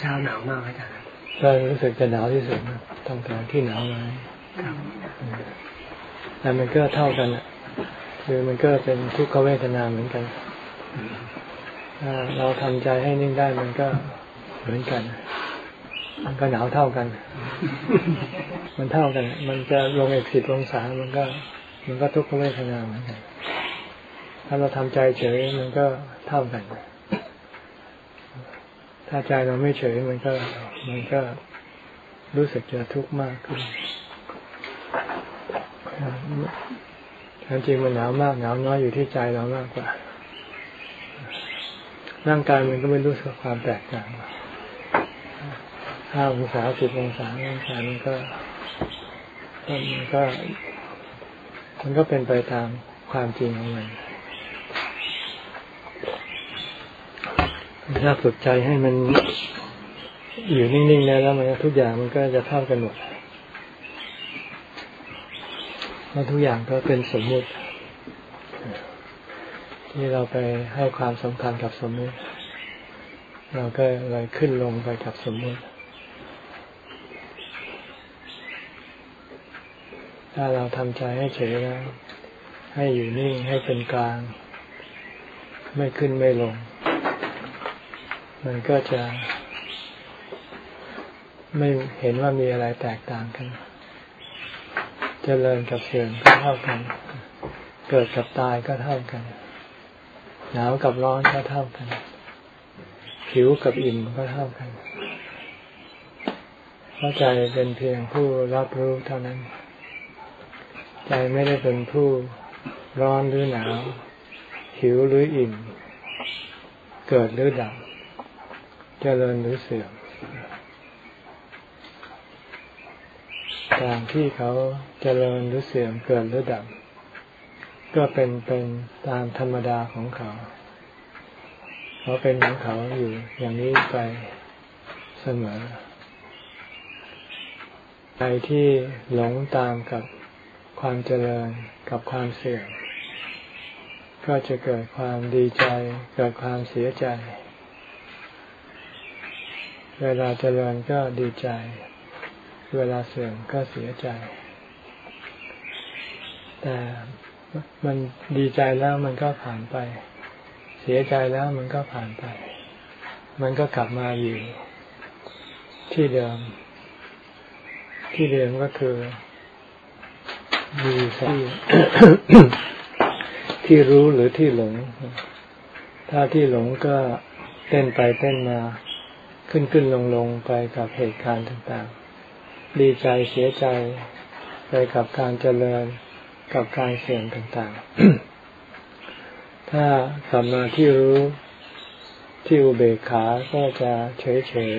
เช้าหนาวมากอาจารย์ก็รู้สึกจะหนาวที่สุดทำการที่หนาวมาแต่มันก็เท่ากันอะคือมันก็เป็นทุกขเวทนาเหมือนกันถ้าเราทำใจให้นิ่งได้มันก็เหมือนกัน มันก็หนาวเท่ากัน มันเท่ากัน มันจะลงอีกสิบองศา มันก็ มันก็ทุกขเวทนาเหมือนกัน ถ้าเราทำใจเฉยมันก็เท่ากัน ถ้าใจเราไม่เฉยมันก็ มันก็รู้สึกจะทุกข์มากขึ้นจริงมันหนาวมากหนาวน้อยอยู่ที่ใจเรามากกว่า ร่างกายมันก็ไม่รู้สึกความแตกต่างห้าองศาสิบองศาร่างกายมันก็มันก็ มันก็เป็นไปตามความจริงของมัน ถ้าฝึกใจให้มันอยู่นิ่งๆแล้วมันทุกอย่างมันก็จะเท่ากันหมดเพราะทุกอย่างก็เป็นสมมุติ ที่เราไปให้ความสำคัญกับสมมุติ เราก็เลยขึ้นลงไปกับสมมุติ ถ้าเราทำใจให้เฉยแล้ว ให้อยู่นิ่งให้เป็นกลาง ไม่ขึ้นไม่ลง มันก็จะ ไม่เห็นว่ามีอะไรแตกต่างกันเจริญกับเสื่อมก็เท่ากัน เกิดกับตายก็เท่ากันหนาวกับร้อนก็เท่ากัน ผิวกับอิ่มก็เท่ากันเพราะใจเป็นเพียงผู้รับรู้เท่านั้น ใจไม่ได้เป็นผู้ร้อนหรือหนาว หิวหรืออิ่ม เกิดหรือดับ เจริญหรือเสื่อมต่างที่เขาเจริญหรือเสื่อมเกิดหรือดับ ก็เป็นเป็นตามธรรมดาของเขา เขาเป็นของเขาอยู่อย่างนี้ไปเสมอใครที่หลงตามกับความเจริญกับความเสื่อมก็จะเกิดความดีใจ เกิดความเสียใจ เวลาเจริญก็ดีใจ เวลาเสื่อมก็เสียใจ แต่มันดีใจแล้วมันก็ผ่านไป เสียใจแล้วมันก็ผ่านไป มันก็กลับมาอยู่ ที่เดิม ที่เดิมก็คือมีที่ที่รู้หรือที่หลง ถ้าที่หลงก็เต้นไปเต้นมา ขึ้นขึ้นลงลงไปกับเหตุการณ์ต่างๆ ดีใจเสียใจไปกับการเจริญกับการเสื่อมต่างๆ ถ้ากลับมาที่รู้ที่อุเบกขาก็จะเฉยเฉย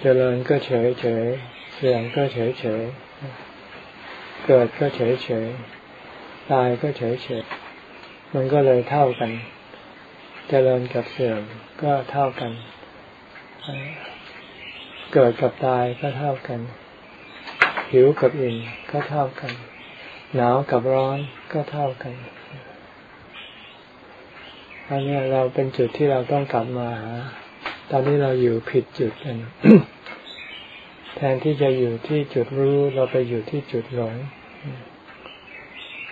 เจริญก็เฉยเฉยเสื่อมก็เฉยเฉยเกิดก็เฉยเฉยตายก็เฉยเฉยมันก็เลยเท่ากัน เจริญกับเสื่อมก็เท่ากัน เกิดกับตายก็เท่ากัน หิวกับอิ่มก็เท่ากัน หนาวกับร้อนก็เท่ากันอันนี้เราเป็นจุดที่เราต้องกลับมาหาตอนนี้เราอยู่ผิดจุดกัน แทนที่จะอยู่ที่จุดรู้เราไปอยู่ที่จุดหลง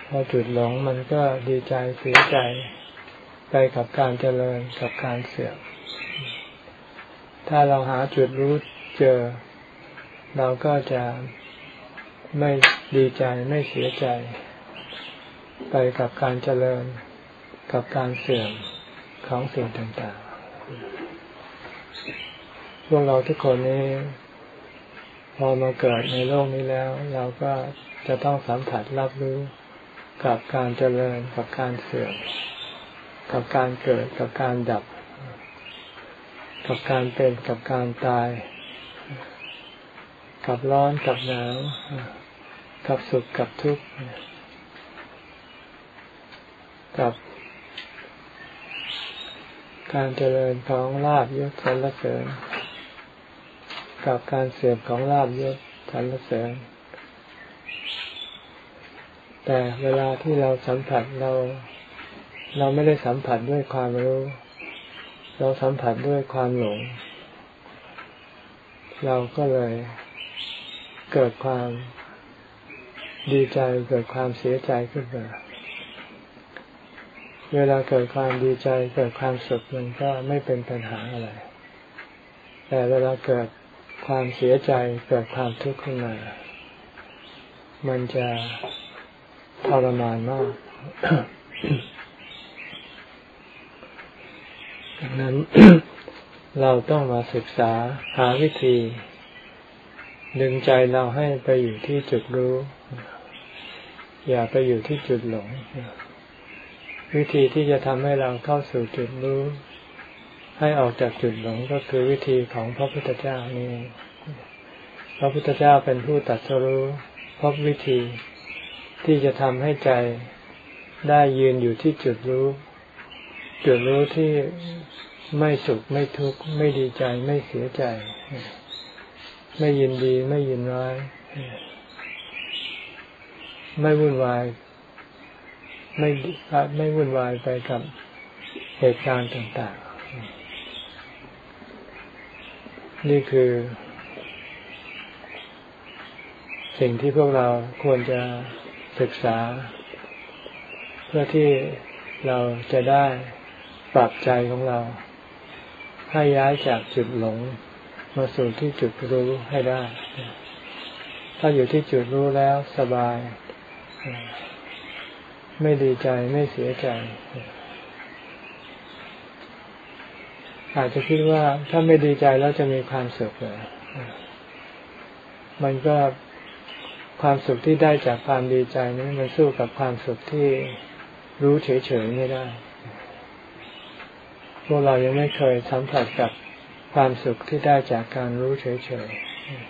พอจุดหลงมันก็ดีใจเสียใจ ไปกับการเจริญกับการเสื่อม ถ้าเราหาจุดรู้เจอ เราก็จะไม่ดีใจไม่เสียใจ ไปกับการเจริญกับการเสื่อมของสิ่งต่างๆ พวกเราทุกคนนี้ พอมาเกิดในโลกนี้แล้ว เราก็จะต้องสัมผัสรับรู้กับการเจริญกับการเสื่อม กับการเกิดกับการดับ กับการเป็นกับการตาย กับร้อนกับหนาวกับสุขกับทุกข์กับการเจริญของลาบยศสรรเสริญ กับการเสื่อมของลาบยศสรรเสริญ แต่เวลาที่เราสัมผัสเรา เราไม่ได้สัมผัสด้วยความรู้ เราสัมผัสด้วยความหลง เราก็เลยเกิดความดีใจเกิดความเสียใจขึ้นมา เวลาเกิดความดีใจเกิดความสุขมันก็ไม่เป็นปัญหาอะไร แต่เวลาเกิดความเสียใจเกิดความทุกข์ขึ้นมา มันจะทรมานมาก ดังนั้นเราต้องมาศึกษาหาวิธี ดึงใจเราให้ไปอยู่ที่จุดรู้ อย่าไปอยู่ที่จุดหลง วิธีที่จะทำให้เราเข้าสู่จุดรู้ ให้ออกจากจุดหลงก็คือวิธีของพระพุทธเจ้านี่พระพุทธเจ้าเป็นผู้ตัดสรู้พบวิธีที่จะทำให้ใจได้ยืนอยู่ที่จุดรู้ จุดรู้ที่ไม่สุขไม่ทุกข์ไม่ดีใจไม่เสียใจ ไม่ยินดีไม่ยินร้าย ไม่วุ่นวาย ไม่ไม่วุ่นวายไปกับเหตุการณ์ต่าง ๆ นี่คือ สิ่งที่พวกเราควรจะศึกษา เพื่อที่เราจะได้ ปรับใจของเรา ให้ย้ายจากจุดหลง มาสู่ที่จุดรู้ให้ได้ ถ้าอยู่ที่จุดรู้แล้วสบาย ไม่ดีใจไม่เสียใจ อาจจะคิดว่าถ้าไม่ดีใจแล้วจะมีความสุขเลยมันก็ความสุขที่ได้จากความดีใจนี้มันสู้กับความสุขที่รู้เฉยๆไม่ได้ วกเรายังไม่เคยสัมผัสกับความสุขที่ได้จากการรู้เฉย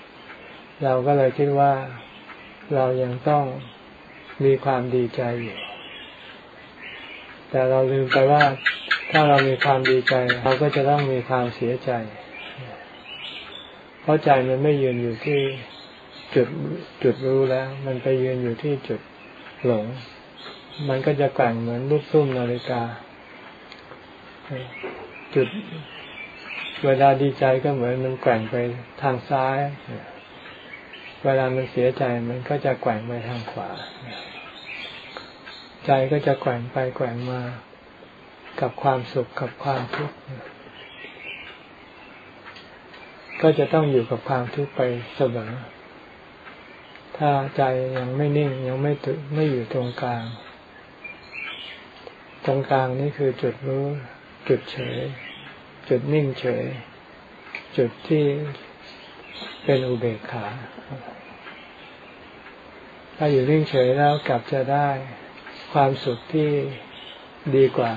ๆ เราก็เลยคิดว่าเรายังต้องมีความดีใจอยู่ แต่เราลืมไปว่าถ้าเรามีความดีใจ เราก็จะต้องมีความเสียใจ เพราะใจมันไม่ยืนอยู่ที่จุดจุดรู้แล้ว มันไปยืนอยู่ที่จุดหลง มันก็จะแกว่งเหมือนลูกตุ้มนาฬิกา จุดเวลาดีใจก็เหมือนมันแกว่งไปทางซ้าย เวลามันเสียใจมันก็จะแกว่งไปทางขวา ใจก็จะแกว่งไปแกว่งมากับความสุขกับความทุกข์ก็จะต้องอยู่กับความทุกข์ไปเสมอ ถ้าใจยังไม่นิ่งยังไม่ตึไม่อยู่ตรงกลาง ตรงกลางนี่คือจุดรู้ จุดเฉย จุดนิ่งเฉย จุดที่เป็นอุเบกขา ถ้าอยู่นิ่งเฉยแล้วกลับจะได้ความสุขที่ดีกว่า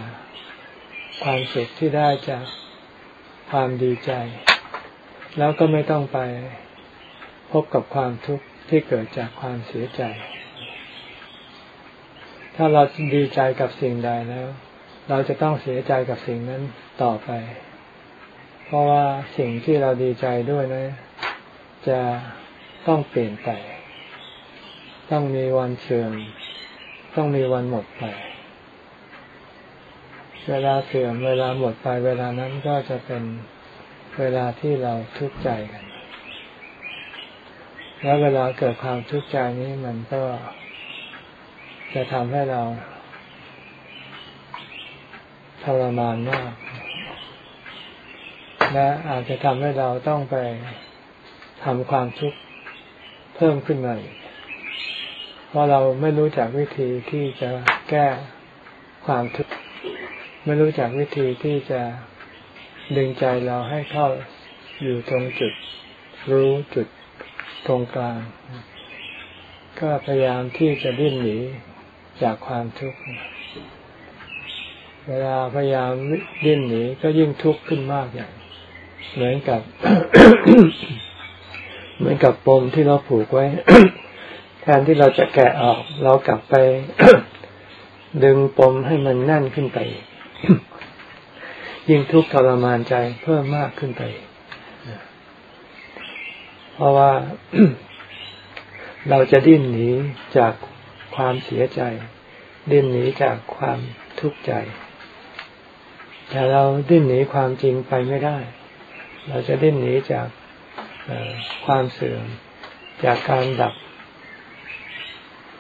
ความสุขที่ได้จากความดีใจ แล้วก็ไม่ต้องไปพบกับความทุกข์ที่เกิดจากความเสียใจ ถ้าเราดีใจกับสิ่งใดแล้ว เราจะต้องเสียใจกับสิ่งนั้นต่อไป เพราะว่าสิ่งที่เราดีใจด้วยนะจะต้องเปลี่ยนไป ต้องมีวันเสื่อม ต้องมีวันหมดไป เวลาเสื่อม เวลาหมดไป เวลานั้นก็จะเป็นเวลาที่เราทุกข์ใจกัน แล้วเวลาเกิดความทุกข์ใจนี้มันก็จะทำให้เรา ทรมานมาก และอาจจะทำให้เราต้องไปทำความทุกข์เพิ่มขึ้นมาอีกเพราะเราไม่รู้จักวิธีที่จะแก้ความทุกข์ไม่รู้จักวิธีที่จะดึงใจเราให้เข้าอยู่ตรงจุด รู้จุดตรงกลาง ก็พยายามที่จะดิ้นหนีจากความทุกข์ เวลาพยายามดิ้นหนีก็ยิ่งทุกข์ขึ้นมากอย่างเหมือนกับ เหมือนกับปมที่เราผูกไว้ แทนที่เราจะแกะออก เรากลับไป ดึงปมให้มันแน่นขึ้นไป ยิ่งทุกข์ทรมานใจเพิ่มมากขึ้นไป เพราะว่าเราจะดิ้นหนีจากความเสียใจ ดิ้นหนีจากความทุกข์ใจ แต่เราดิ้นหนีความจริงไปไม่ได้ เราจะดิ้นหนีจากความเสื่อม จากการดับ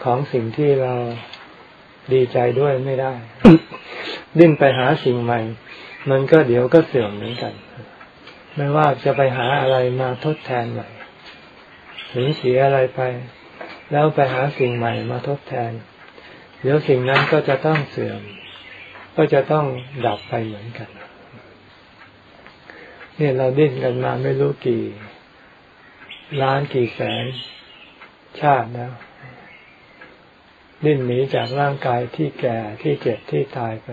ของสิ่งที่เราดีใจด้วยไม่ได้ ดิ้นไปหาสิ่งใหม่ มันก็เดี๋ยวก็เสื่อมเหมือนกัน ไม่ว่าจะไปหาอะไรมาทดแทนใหม่ถึงเสียอะไรไป แล้วไปหาสิ่งใหม่มาทดแทน เดี๋ยวสิ่งนั้นก็จะต้องเสื่อม ก็จะต้องดับไปเหมือนกัน เนี่ยเราดิ้นกันมาไม่รู้กี่ล้านกี่แสนชาติแล้ว ดิ้นหนีจากร่างกายที่แก่ที่เจ็บที่ตายไป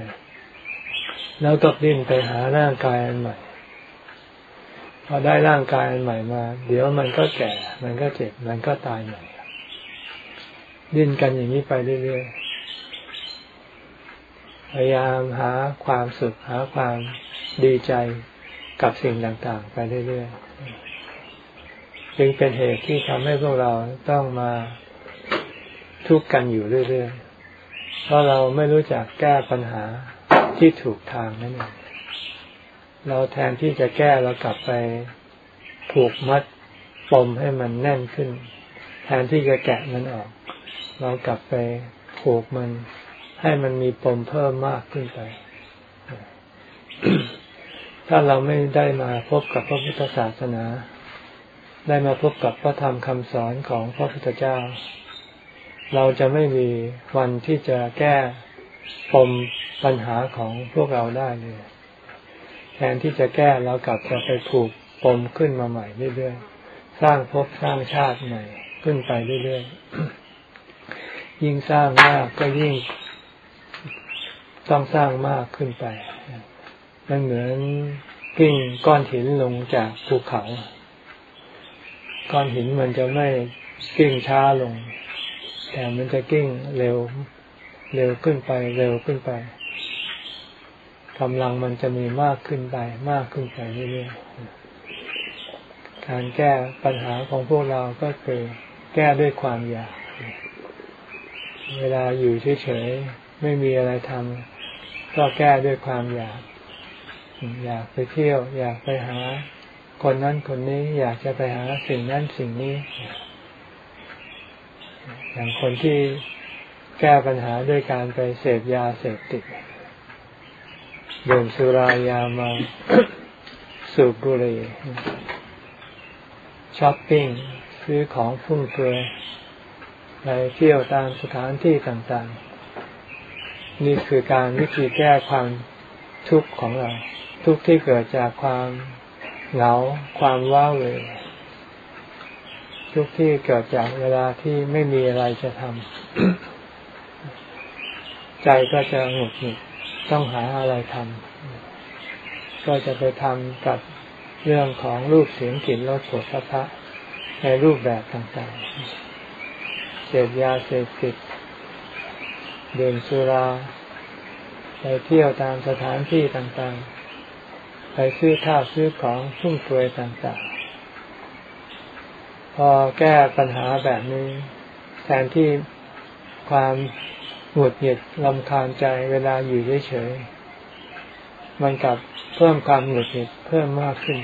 แล้วก็ดิ้นไปหาร่างกายอันใหม่ พอได้ร่างกายอันใหม่มา เดี๋ยวมันก็แก่ มันก็เจ็บ มันก็ตายใหม่ ดิ้นกันอย่างนี้ไปเรื่อยๆ พยายามหาความสุขหาความดีใจกับสิ่งต่างๆ ไปเรื่อยๆจึงเป็นเหตุที่ทำให้พวกเราต้องมาทุกข์กันอยู่เรื่อยๆ เพราะเราไม่รู้จักแก้ปัญหาที่ถูกทางนั่นเองเราแทนที่จะแก้เรากลับไปผูกมัดปมให้มันแน่นขึ้น แทนที่จะแกะมันออก เรากลับไปผูกมัน ให้มันมีปมเพิ่มมากขึ้นไป ถ้าเราไม่ได้มาพบกับพระพุทธศาสนา ได้มาพบกับพระธรรมคำสอนของพระพุทธเจ้า เราจะไม่มีวันที่จะแก้ปมปัญหาของพวกเราได้เลย แทนที่จะแก้เรากลับจะไปผูกปมขึ้นมาใหม่เรื่อยๆ สร้างภพสร้างชาติใหม่ขึ้นไปเรื่อยๆ ยิ่งสร้างมากก็ยิ่ง ต้องสร้างมากขึ้นไปมันเหมือนกิ้งก้อนหินลงจากภูเขา ก้อนหินมันจะไม่กิ้งช้าลง แต่มันจะกิ้งเร็ว เร็วขึ้นไป เร็วขึ้นไปกำลังมันจะมีมากขึ้นไป มากขึ้นไปเรื่อยๆการแก้ปัญหาของพวกเราก็คือแก้ด้วยความอยาก เวลาอยู่เฉยๆไม่มีอะไรทำ ก็แก้ด้วยความอยาก อยากไปเที่ยว อยากไปหา คนนั้นคนนี้อยากจะไปหาสิ่งนั้นสิ่งนี้ อย่างคนที่แก้ปัญหาด้วยการไปเสพยาเสพติดดื่มสุรายามาสูบบุหรี่ช้อปปิ้งซื้อของฟุ่มเฟือยไปเที่ยวตามสถานที่ต่างๆ นี่คือการวิธีแก้ความทุกข์ของเรา ทุกข์ที่เกิดจากความเหงาความว้าเหวทุกข์ที่เกิดจากเวลาที่ไม่มีอะไรจะทำใจก็จะหงุดหงิดต้องหาอะไรทำก็จะไปทำกับเรื่องของรูปเสียงกลิ่นรสผลพระในรูปแบบต่างๆเสพยาเสพติด ดื่มสุราไปเที่ยวตามสถานที่ต่างๆ ไปซื้อข้าวซื้อของฟุ่มเฟือยต่างๆ พอแก้ปัญหาแบบนี้ แทนที่ความหงุดหงิดลำคาญใจเวลาอยู่เฉยๆ มันกลับเพิ่มความหงุดหงิดเพิ่มมากขึ้น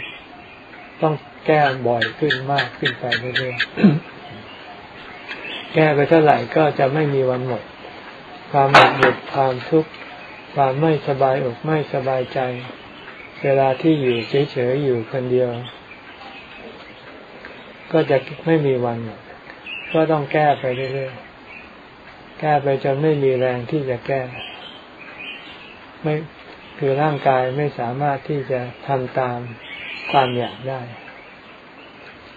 ต้องแก้บ่อยขึ้นมากขึ้นไปเรื่อยๆ แก้ไปเท่าไหร่ก็จะไม่มีวันหมด ความหงุดหงิดความทุกข์ความไม่สบายอกไม่สบายใจ เวลาที่อยู่เฉยๆอยู่คนเดียว ก็จะไม่มีวันหมดก็ต้องแก้ไปเรื่อยๆแก้ไปจนไม่มีแรงที่จะแก้ ไม่คือร่างกายไม่สามารถที่จะทำตามความอยากได้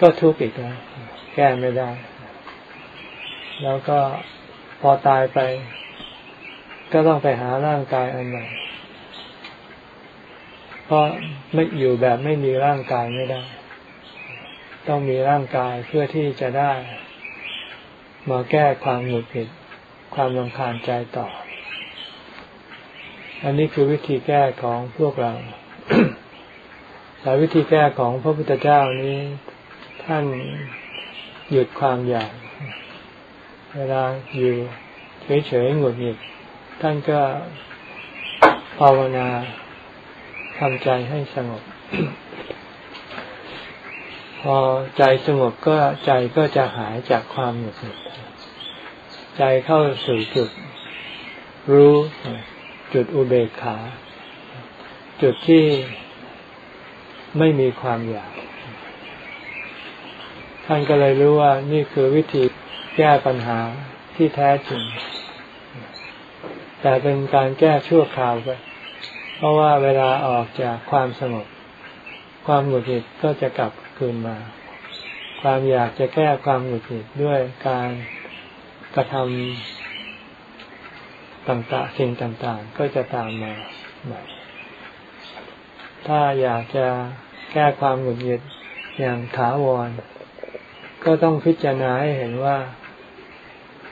ก็ทุกข์อีกแล้วแก้ไม่ได้ แล้วก็พอตายไป ก็ต้องไปหาร่างกายอันใหม่เพราะไม่อยู่แบบไม่มีร่างกายไม่ได้ ต้องมีร่างกายเพื่อที่จะได้ มาแก้ความหงุดหงิดความรำคาญใจต่อ อันนี้คือวิธีแก้ของพวกเราแต่วิธีแก้ของพระพุทธเจ้านี้ ท่านหยุดความอยาก เวลาอยู่เฉยๆหงุดหงิด ท่านก็ภาวนาทำใจให้สงบ พอใจสงบก็ใจก็จะหายจากความหงุดหงิดใจเข้าสู่จุดรู้จุดอุเบกขา จุดที่ไม่มีความอยาก ท่านก็เลยรู้ว่านี่คือวิธีแก้ปัญหาที่แท้จริง แต่เป็นการแก้ชั่วคราวไป เพราะว่าเวลาออกจากความสงบ ความหงุดหงิดก็จะกลับคืนมา ความอยากจะแก้ความหงุดหงิดด้วยการกระทำต่างๆสิ่งต่างๆ ก็จะตามมาใหม่ถ้าอยากจะแก้ความหงุดหงิดอย่างถาวร ก็ต้องพิจารณาให้เห็นว่า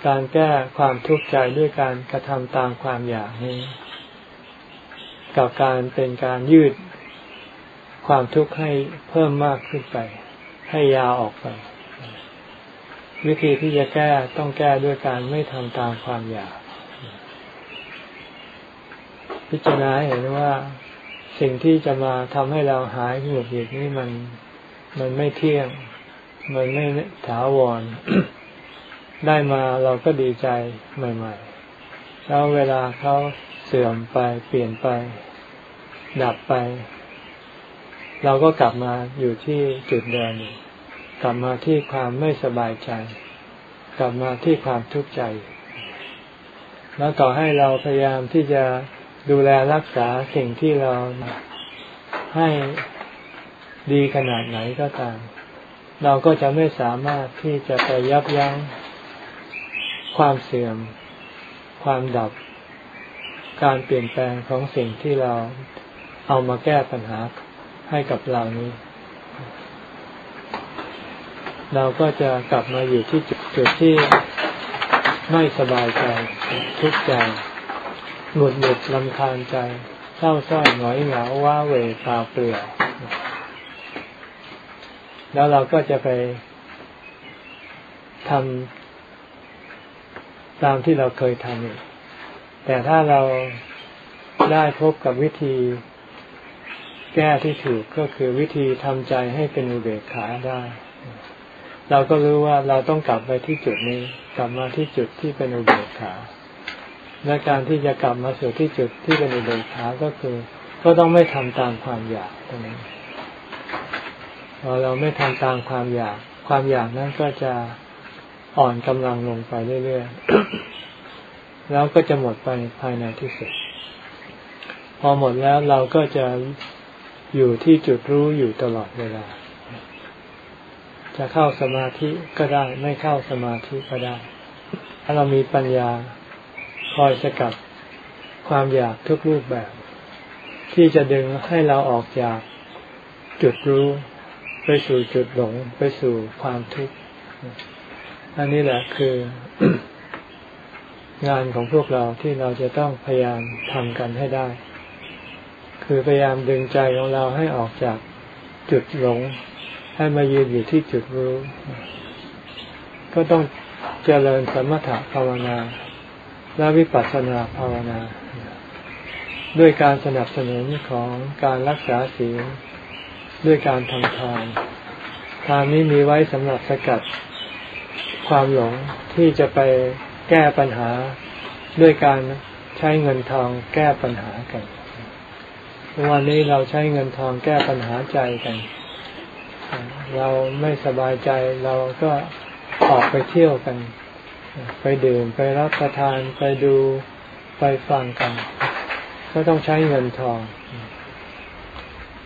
การแก้ความทุกข์ใจด้วยการกระทำตามความอยากนี้ กับการเป็นการยืดความทุกข์ให้เพิ่มมากขึ้นไป ให้ยาวออกไป วิธีที่จะแก้ต้องแก้ด้วยการไม่ทำตามความอยาก พิจารณาเห็นว่าสิ่งที่จะมาทำให้เราหายหงุดหงิดนี่มันมันไม่เที่ยง มันไม่ถาวร ได้มาเราก็ดีใจใหม่ ๆ แล้วเวลาเขาเสื่อมไปเปลี่ยนไป ดับไป เราก็กลับมาอยู่ที่จุดเดิมกลับมาที่ความไม่สบายใจ กลับมาที่ความทุกข์ใจ แล้วต่อให้เราพยายามที่จะดูแลรักษาสิ่งที่เราให้ดีขนาดไหนก็ตาม เราก็จะไม่สามารถที่จะไปยับยั้ง ความเสื่อม ความดับ การเปลี่ยนแปลงของสิ่งที่เราเอามาแก้ปัญหาให้กับเรานี้ เราก็จะกลับมาอยู่ที่จุดที่ไม่สบายใจทุกข์ใจหงุดหงิดลำคาญใจ เศร้าส้อยหงอยเหงาว้าเหวตาเปลี่ยวแล้วเราก็จะไปทำ ตามที่เราเคยทำแต่ถ้าเราได้พบกับวิธีแก้ที่ถูกก็คือวิธีทำใจให้เป็นอุเบกขาได้ เราก็รู้ว่าเราต้องกลับไปที่จุดนี้ กลับมาที่จุดที่เป็นอุเบกขา และการที่จะกลับมาสู่ที่จุดที่เป็นอุเบกขาก็คือ ก็ต้องไม่ทำตามความอยากตรงนี้พอเราไม่ทำตามความอยาก ความอยากนั้นก็จะ อ่อนกำลังลงไปเรื่อยๆ แล้วก็จะหมดไปภายในที่สุด พอหมดแล้วเราก็จะอยู่ที่จุดรู้อยู่ตลอดเวลา จะเข้าสมาธิก็ได้ ไม่เข้าสมาธิก็ได้ ถ้าเรามีปัญญาคอยสกัดความอยากทุกรูปแบบ ที่จะดึงให้เราออกจากจุดรู้ ไปสู่จุดหลง ไปสู่ความทุกข์ อันนี้แหละคืองานของพวกเราที่เราจะต้องพยายามทำกันให้ได้ คือพยายามดึงใจของเราให้ออกจากจุดหลง ให้มายืนอยู่ที่จุดรู้ ก็ต้องเจริญสมถะภาวนา และวิปัสสนาภาวนา ด้วยการสนับสนุนของการรักษาศีลด้วยการทำทานทานนี้มีไว้สำหรับสกัด ความหลงที่จะไปแก้ปัญหาด้วยการใช้เงินทองแก้ปัญหากัน วันนี้เราใช้เงินทองแก้ปัญหาใจกัน เราไม่สบายใจเราก็ออกไปเที่ยวกัน ไปดื่มไปรับประทานไปดูไปฟังกัน ก็ต้องใช้เงินทอง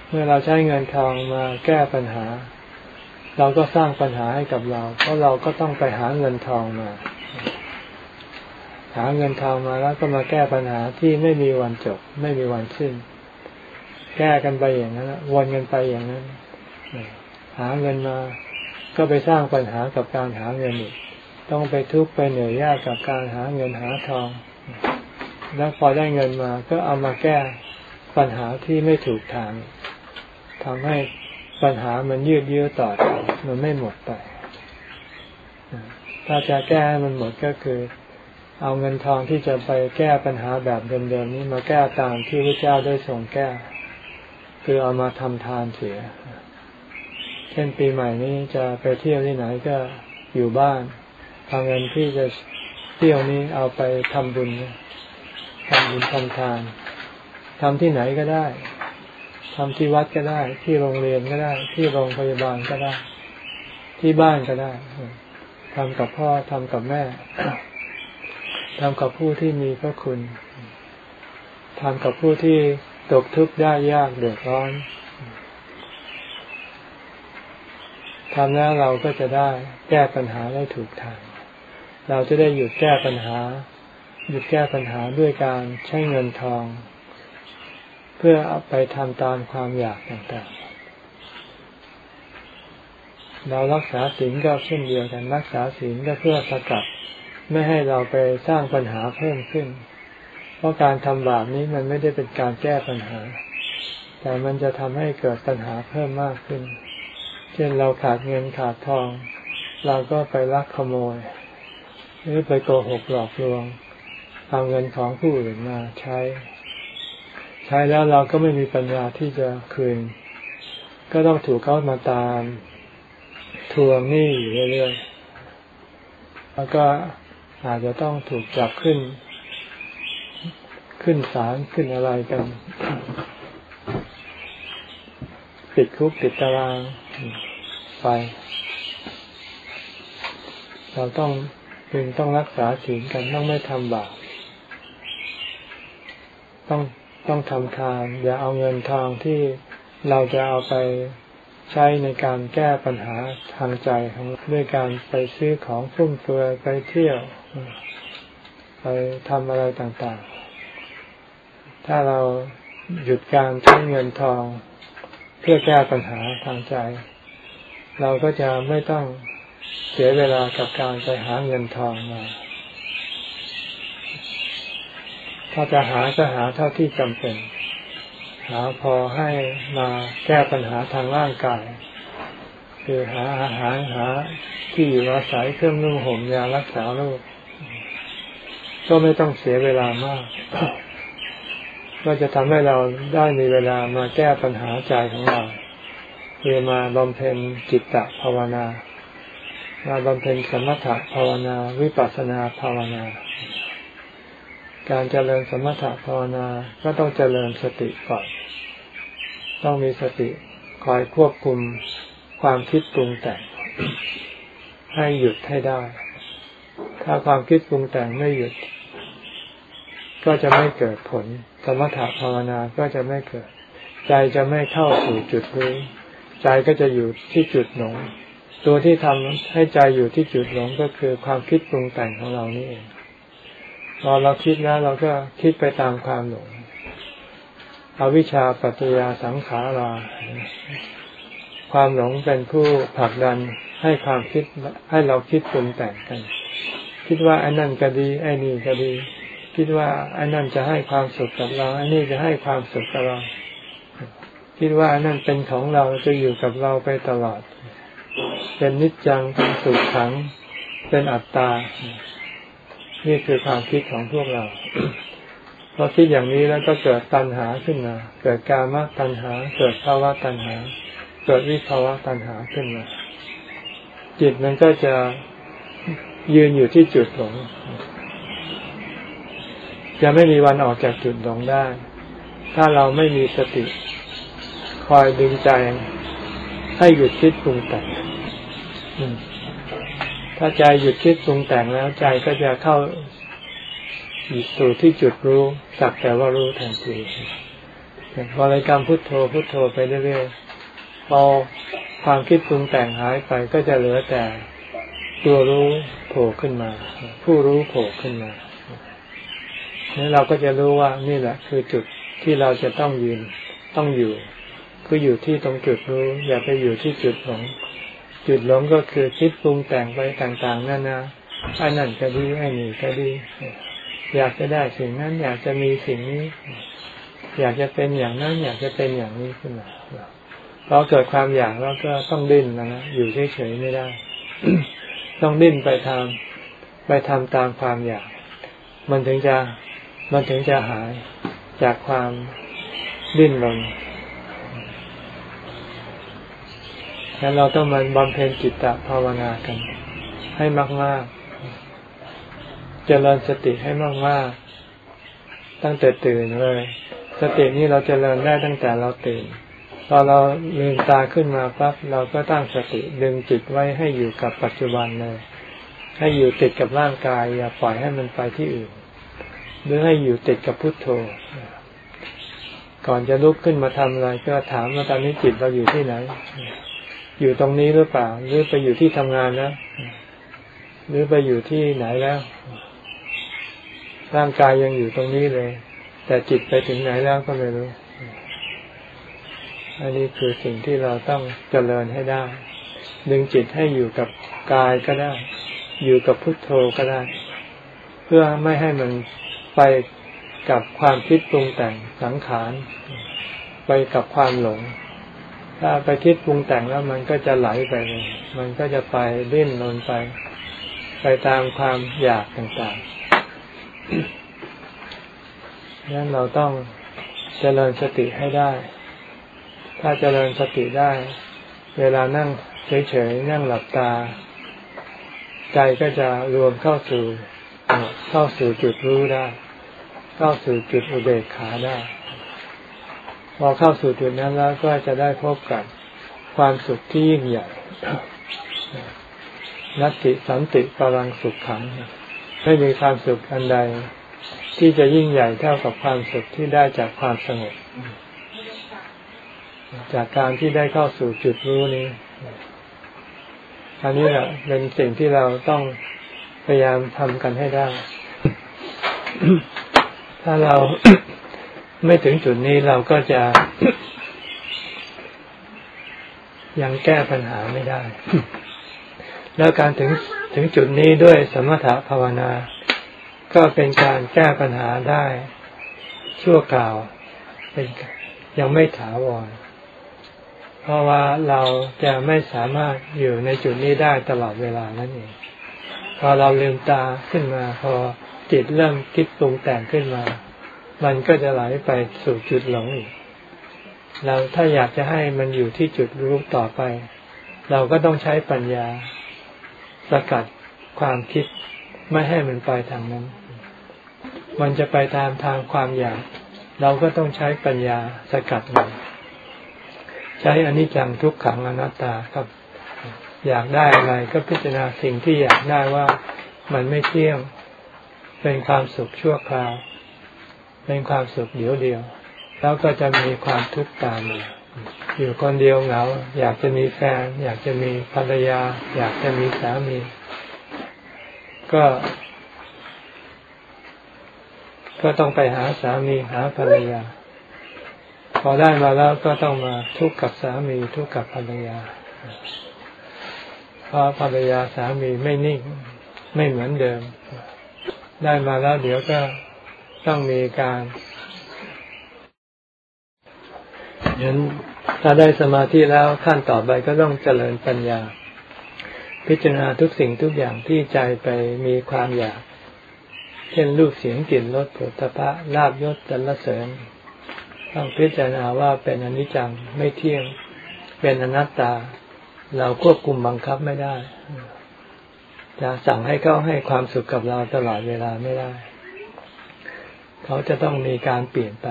เมื่อเราใช้เงินทองมาแก้ปัญหา เราก็สร้างปัญหาให้กับเรา เพราะเราก็ต้องไปหาเงินทองมา หาเงินทองมาแล้วก็มาแก้ปัญหาที่ไม่มีวันจบ ไม่มีวันสิ้น แก้กันไปอย่างนั้นวนกันไปอย่างนั้น หาเงินมา ก็ไปสร้างปัญหากับการหาเงินอีกต้องไปทุกข์ไปเหนื่อยยากกับการหาเงินหาทอง แล้วพอได้เงินมา ก็เอามาแก้ปัญหาที่ไม่ถูกทางทำให้ ปัญหามันยืดเยื้อต่อไปมันไม่หมดไป ถ้าจะแก้มันหมดก็คือ เอาเงินทองที่จะไปแก้ปัญหาแบบเดิมๆนี้มาแก้ตามที่พระเจ้าได้ทรงแก้ คือเอามาทำทานเสีย เช่นปีใหม่นี้จะไปเที่ยวที่ไหนก็อยู่บ้านทำเงินที่จะเที่ยวนี้เอาไปทำบุญทำบุญทำทานทำที่ไหนก็ได้ ทำที่วัดก็ได้ ที่โรงเรียนก็ได้ ที่โรงพยาบาลก็ได้ ที่บ้านก็ได้ทำกับพ่อทำกับแม่ทำกับผู้ที่มีพระคุณทำกับผู้ที่ตกทุกข์ได้ยากเดือดร้อนทำแล้วเราก็จะได้แก้ปัญหาได้ถูกทาง เราจะได้หยุดแก้ปัญหา หยุดแก้ปัญหาด้วยการใช้เงินทอง เพื่อเอาไปทำตามความอยากต่างๆ เรารักษาศีลก็เช่นเดียวกัน รักษาศีลก็เพื่อสกัดไม่ให้เราไปสร้างปัญหาเพิ่มขึ้น เพราะการทำบาปนี้มันไม่ได้เป็นการแก้ปัญหา แต่มันจะทำให้เกิดปัญหาเพิ่มมากขึ้น เช่นเราขาดเงินขาดทอง เราก็ไปลักขโมย หรือไปโกหกหลอกลวงเอาเงินของผู้อื่นมาใช้ ช้แล้วเราก็ไม่มีปัญญาที่จะคืน ก็ต้องถูกเขามาตามทวงหนี้อยู่เรื่อยๆ แล้วก็อาจจะต้องถูกจับขึ้น ขึ้นศาลขึ้นอะไรกัน ติดคุกติดตารางไป เราต้องพึงต้องรักษาศีลกันต้องไม่ทำบาปต้อง ต้องทำทาน อย่าเอาเงินทองที่เราจะเอาไปใช้ในการแก้ปัญหาทางใจของด้วยการไปซื้อของฟุ่มเฟือยไปเที่ยว ไปทำอะไรต่างๆ ถ้าเราหยุดการใช้เงินทองเพื่อแก้ปัญหาทางใจ เราก็จะไม่ต้องเสียเวลากับการไปหาเงินทองมา ถ้าจะหาก็หาเท่าที่จำเป็น หาพอให้มาแก้ปัญหาทางร่างกาย คือหาอาหารหาที่อยู่อาศัยเครื่องนุ่งห่มยารักษาโรคก็ไม่ต้องเสียเวลามาก ก็จะทำให้เราได้มีเวลามาแก้ปัญหาใจของเราคือมาบำเพ็ญจิตตภาวนา มาบำเพ็ญสมถะภาวนา วิปัสสนาภาวนา การเจริญสมถะภาวนา ก็ต้องเจริญสติก่อน ต้องมีสติคอยควบคุมความคิดปรุงแต่ง ให้หยุดให้ได้ ถ้าความคิดปรุงแต่งไม่หยุด ก็จะไม่เกิดผล สมถะภาวนาก็จะไม่เกิด ใจจะไม่เข้าสู่จุดรู้ใจก็จะอยู่ที่จุดหลงตัวที่ทำให้ใจอยู่ที่จุดหลงก็คือความคิดปรุงแต่งของเรานี่เอง พอเราคิดแล้วเราก็คิดไปตามความหลงอวิชชาปัจจยาสังขาราความหลงเป็นผู้ผลักดันให้ความคิดให้เราคิดปรุงแต่งกัน คิดว่าไอ้นั่นก็ดี ไอ้นี่ก็ดี คิดว่าไอันนั้นจะให้ความสุขกับเราไอันนี้จะให้ความสุขกับเรา คิดว่าไอันนั้นเป็นของเราจะอยู่กับเราไปตลอด เป็นนิจจังเป็นสุขขัง เป็นอัตตา นี่คือความคิดของพวกเราพอคิดอย่างนี้แล้วก็เกิดตัณหาขึ้นมา เกิดกามตัณหา เกิดภาวะตัณหา เกิดวิภาวะตัณหาขึ้นมา จิตมันก็จะยืนอยู่ที่จุดหลง จะไม่มีวันออกจากจุดหลงได้ ถ้าเราไม่มีสติ คอยดึงใจให้หยุดคิดปรุงแต่ง ถ้าใจหยุดคิดปรุงแต่งแล้วใจก็จะเข้าสู่ที่จุดรู้สักแต่ว่ารู้ทันทีพอรายกรรมพุทโธพุทโธไปเรื่อยๆพอความคิดปรุงแต่งหายไปก็จะเหลือแต่ตัวรู้โผล่ขึ้นมา ผู้รู้โผล่ขึ้นมาเนี่ยเราก็จะรู้ว่านี่แหละ คือจุดที่เราจะต้องยืนต้องอยู่ คืออยู่ที่ตรงจุดรู้ อย่าไปอยู่ที่จุดหลง จุดหลงก็คือคิดปรุงแต่งไปต่างๆนั่นนะไอ้นั่นก็ดีไอ้นี่ก็ดี อยากจะได้สิ่งนั้น อยากจะมีสิ่งนี้ อยากจะเป็นอย่างนั้น อยากจะเป็นอย่างนี้ขึ้นมาเราเกิดความอยากแล้วก็ต้องดิ้นนะนะอยู่เฉยๆไม่ได้ ต้องดิ้นไปทำไปทำตามความอยาก มันถึงจะมันถึงจะหายจากความดิ้นรน งั้นเราต้องมันบำเพ็ญจิตตภาวนากัน ให้มากๆ เจริญสติให้มากๆ ตั้งแต่ตื่นเลย สตินี้เราจเจริญได้ตั้งแต่เราตื่น พอเราลืมตาขึ้นมาปั๊บเราก็ตั้งสติดึงจิตไว้ให้อยู่กับปัจจุบันเลย ให้อยู่ติดกับร่างกายอย่าปล่อยให้มันไปที่อื่น หรือให้อยู่ติดกับพุทโธ ก่อนจะลุกขึ้นมาทำอะไรก็ถามว่าตอนนี้จิตเราอยู่ที่ไหน อยู่ตรงนี้หรือเปล่า หรือไปอยู่ที่ทำงานแล้วหรือไปอยู่ที่ไหนแล้ว ร่างกายยังอยู่ตรงนี้เลย แต่จิตไปถึงไหนแล้วก็ไม่รู้ อันนี้คือสิ่งที่เราต้องเจริญให้ได้ ดึงจิตให้อยู่กับกายก็ได้ อยู่กับพุทโธก็ได้ เพื่อไม่ให้มันไปกับความคิดปรุงแต่งสังขาร ไปกับความหลง ถ้าไปคิดปรุงแต่งแล้วมันก็จะไหลไปเลยมันก็จะไปดิ้นรนไป ไปตามความอยากต่างๆดังนั้นเราต้องเจริญสติให้ได้ ถ้าเจริญสติได้ เวลานั่งเฉยๆนั่งหลับตา ใจก็จะรวมเข้าสู่เข้าสู่จุดรู้ได้ เข้าสู่จุดอุเบกขาได้ พอเข้าสู่จุดนั้นแล้วก็จะได้พบกับความสุขที่ยิ่งใหญ่นัตติสันติพลังสุขขังไม่มีความสุขอันใด ที่จะยิ่งใหญ่เท่ากับความสุขที่ได้จากความสงบ จากการที่ได้เข้าสู่จุดรู้นี้อันนี้แหละเป็นสิ่งที่เราต้องพยายามทำกันให้ได้ ถ้าเรา ไม่ถึงจุดนี้เราก็จะยังแก้ปัญหาไม่ได้ แล้วการถึงถึงจุดนี้ด้วยสมถะภาวนา ก็เป็นการแก้ปัญหาได้ ชั่วคราวเป็นยังไม่ถาวร เพราะว่าเราจะไม่สามารถอยู่ในจุดนี้ได้ตลอดเวลานั่นเอง พอเราลืมตาขึ้นมา พอจิตเริ่มคิดปรุงแต่งขึ้นมา มันก็จะไหลไปสู่จุดหลงอีก เราถ้าอยากจะให้มันอยู่ที่จุดรู้ต่อไป เราก็ต้องใช้ปัญญา สกัดความคิดไม่ให้มันไปทางนั้น มันจะไปตามทางความอยาก เราก็ต้องใช้ปัญญาสกัดมันใช้อนิจจังทุกขังอนัตตาครับ อยากได้อะไรก็พิจารณาสิ่งที่อยากได้ว่ามันไม่เที่ยงเป็นความสุขชั่วคราว เป็นความสุขเดียวเดียว แล้วก็จะมีความทุกข์ตามมาอยู่คนเดียวเหงา อยากจะมีแฟน อยากจะมีภรรยา อยากจะมีสามี ก็ ก็ต้องไปหาสามีหาภรรยา พอได้มาแล้วก็ต้องมาทุกข์กับสามี ทุกข์กับภรรยาเพราะภรรยาสามีไม่นิ่ง ไม่เหมือนเดิม ได้มาแล้วเดี๋ยวก็ ต้องมีการยันถ้าได้สมาธิแล้วขั้นต่อไปก็ต้องเจริญปัญญา พิจารณาทุกสิ่งทุกอย่างที่ใจไปมีความอยาก เช่นรูปเสียงกลิ่นรสผลิตภัณฑ์ลาบยศจันรเสริญต้องพิจารณาว่าเป็นอนิจจังไม่เที่ยง เป็นอนัตตา เราควบคุมบังคับไม่ได้ จะสั่งให้เขาให้ความสุขกับเราตลอดเวลาไม่ได้ เขาจะต้องมีการเปลี่ยนไป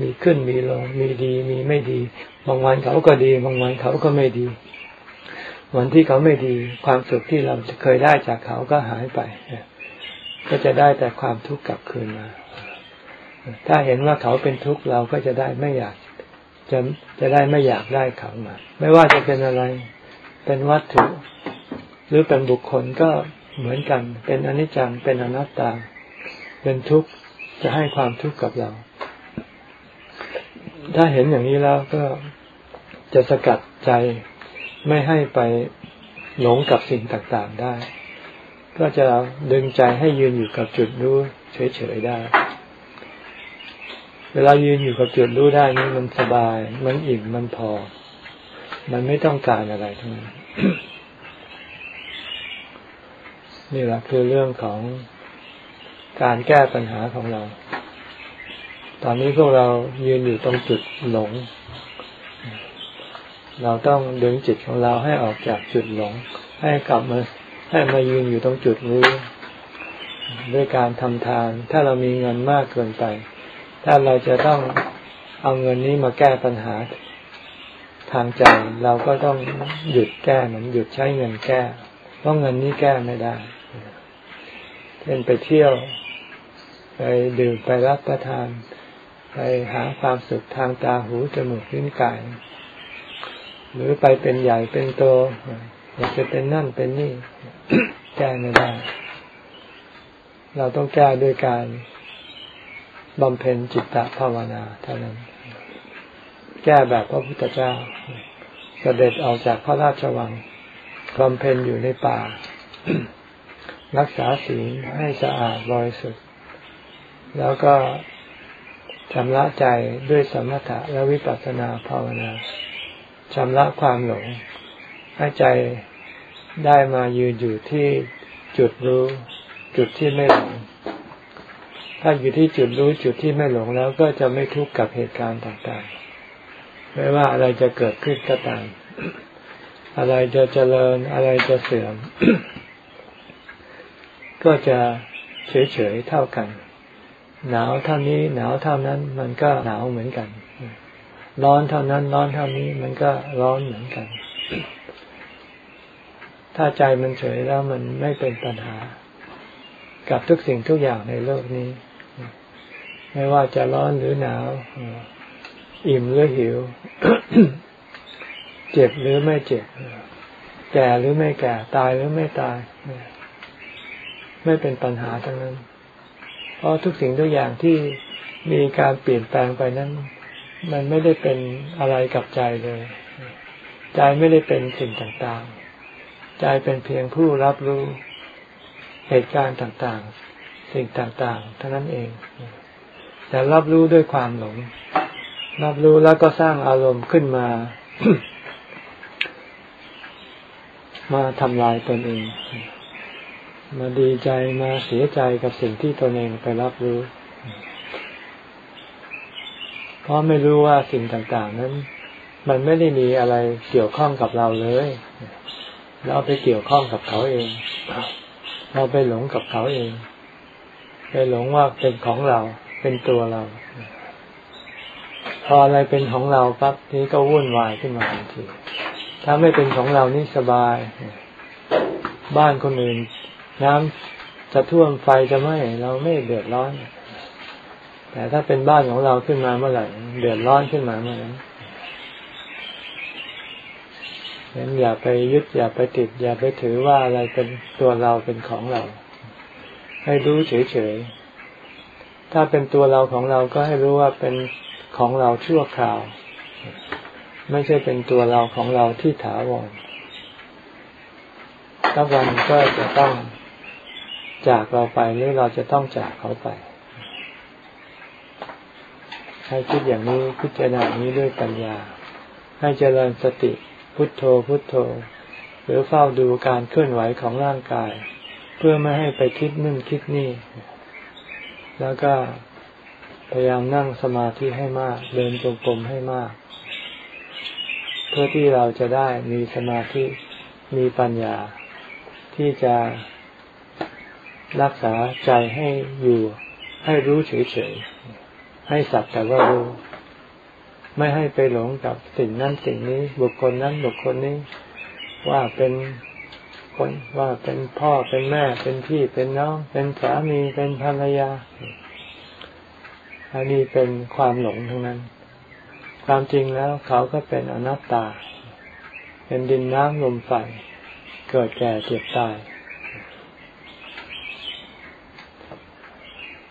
มีขึ้นมีลง มีดี มีไม่ดี บางวันเขาก็ดี บางวันเขาก็ไม่ดี วันที่เขาไม่ดี ความสุขที่เราเคยได้จากเขาก็หายไป ก็จะได้แต่ความทุกข์กลับคืนมา ถ้าเห็นว่าเขาเป็นทุกข์เราก็จะได้ไม่อยากจะจะได้ไม่อยากได้เขามา ไม่ว่าจะเป็นอะไร เป็นวัตถุ หรือเป็นบุคคลก็เหมือนกัน เป็นอนิจจัง เป็นอนัตตา เป็นทุกข์ จะให้ความทุกข์กับเรา ถ้าเห็นอย่างนี้แล้วก็จะสกัดใจไม่ให้ไปหลงกับสิ่งต่างๆได้ ก็จะดึงใจให้ยืนอยู่กับจุดรู้เฉยๆได้ เวลายืนอยู่กับจุดรู้ได้นี่มันสบาย มันอิ่ม มันพอ มันไม่ต้องการอะไรทั้งนั้น นี่แหละคือเรื่องของ การแก้ปัญหาของเรา ตอนนี้พวกเรายืนอยู่ตรงจุดหลง เราต้องดึงจิตของเราให้ออกจากจุดหลง ให้กลับมาให้มายืนอยู่ตรงจุดรู้ ด้วยการทำทาน ถ้าเรามีเงินมากเกินไป ถ้าเราจะต้องเอาเงินนี้มาแก้ปัญหาทางใจเราก็ต้องหยุดแก้มันหยุดใช้เงินแก้ เพราะเงินนี้แก้ไม่ได้ เช่นไปเที่ยว ไปดื่มไปรับประทาน ไปหาความสุขทางตาหูจมูกลิ้นกาย หรือไปเป็นใหญ่เป็นโตอยากจะเป็นนั่นเป็นนี่แก้ไม่ได้ เราต้องแก้ด้วยการบำเพ็ญจิตตภาวนาเท่านั้น แก้แบบพระพุทธเจ้าเสด็จออกจากพระราชวังบำเพ็ญอยู่ในป่า รักษาศีลให้สะอาดบริสุทธิ์ แล้วก็ชำระใจด้วยสมถะและวิปัสสนาภาวนาชำระความหลง ให้ใจได้มายืนอยู่ที่จุดรู้ จุดที่ไม่หลง ถ้าอยู่ที่จุดรู้จุดที่ไม่หลงแล้วก็จะไม่ทุกข์กับเหตุการณ์ต่างๆ ไม่ว่าอะไรจะเกิดขึ้นก็ตาม อะไรจะเจริญอะไรจะเสื่อม ก็จะเฉยๆเท่ากัน หนาวเท่านี้หนาวเท่านั้น มันก็หนาวเหมือนกัน ร้อนเท่านั้น ร้อนเท่านี้มันก็ร้อนเหมือนกัน ถ้าใจมันเฉยแล้วมันไม่เป็นปัญหา กับทุกสิ่งทุกอย่างในโลกนี้ ไม่ว่าจะร้อนหรือหนาว อิ่มหรือหิว เจ็บหรือไม่เจ็บ แก่หรือไม่แก่ ตายหรือไม่ตาย ไม่เป็นปัญหาทั้งนั้น เพราะทุกสิ่งทุกอย่างที่มีการเปลี่ยนแปลงไปนั้น มันไม่ได้เป็นอะไรกับใจเลย ใจไม่ได้เป็นสิ่งต่างๆ ใจเป็นเพียงผู้รับรู้เหตุการณ์ต่างๆ สิ่งต่างๆ เท่านั้นเอง แต่รับรู้ด้วยความหลง รับรู้แล้วก็สร้างอารมณ์ขึ้นมา มาทำลายตนเอง มาดีใจมาเสียใจกับสิ่งที่ตนเองไปรับรู้ เพราะไม่รู้ว่าสิ่งต่างๆ นั้น มันไม่ได้มีอะไรเกี่ยวข้องกับเราเลย เราไปเกี่ยวข้องกับเขาเอง เราไปหลงกับเขาเอง ไปหลงว่าเป็นของเรา เป็นตัวเรา พออะไรเป็นของเราปั๊บนี้ก็วุ่นวายขึ้นมาทันที ถ้าไม่เป็นของเรานี่สบาย บ้านคนอื่น น้ำจะท่วมไฟจะไหม้เราไม่เดือดร้อน แต่ถ้าเป็นบ้านของเราขึ้นมาเมื่อไหร่เดือดร้อนขึ้นมาเมื่อนั้นงั้นอย่าไปยึดอย่าไปติด อย่าไปถือว่าอะไรเป็นตัวเราเป็นของเรา ให้รู้เฉยๆ ถ้าเป็นตัวเราของเราก็ให้รู้ว่าเป็นของเราชั่วคราว ไม่ใช่เป็นตัวเราของเราที่ถาวรถ้าวันก็จะต้อง จากเราไปหรือเราจะต้องจากเขาไป ให้คิดอย่างนี้พิจารณานี้ด้วยปัญญา ให้เจริญสติพุทโธพุทโธ หรือเฝ้าดูการเคลื่อนไหวของร่างกาย เพื่อไม่ให้ไปคิดนู่นคิดนี่ แล้วก็พยายามนั่งสมาธิให้มาก เดินจงกรมให้มาก เพื่อที่เราจะได้มีสมาธิมีปัญญาที่จะ รักษาใจให้อยู่ ให้รู้เฉยๆ ให้สักแต่ว่ารู้ ไม่ให้ไปหลงกับสิ่งนั้นสิ่งนี้ บุคคลนั้นบุคคลนี้ ว่าเป็นคนว่าเป็นพ่อเป็นแม่เป็นพี่เป็นน้อง เป็นสามีเป็นภรรยา อันนี้เป็นความหลงทั้งนั้น ความจริงแล้วเขาก็เป็นอนัตตา เป็นดินน้ำลมไฟเกิดแก่เจ็บตาย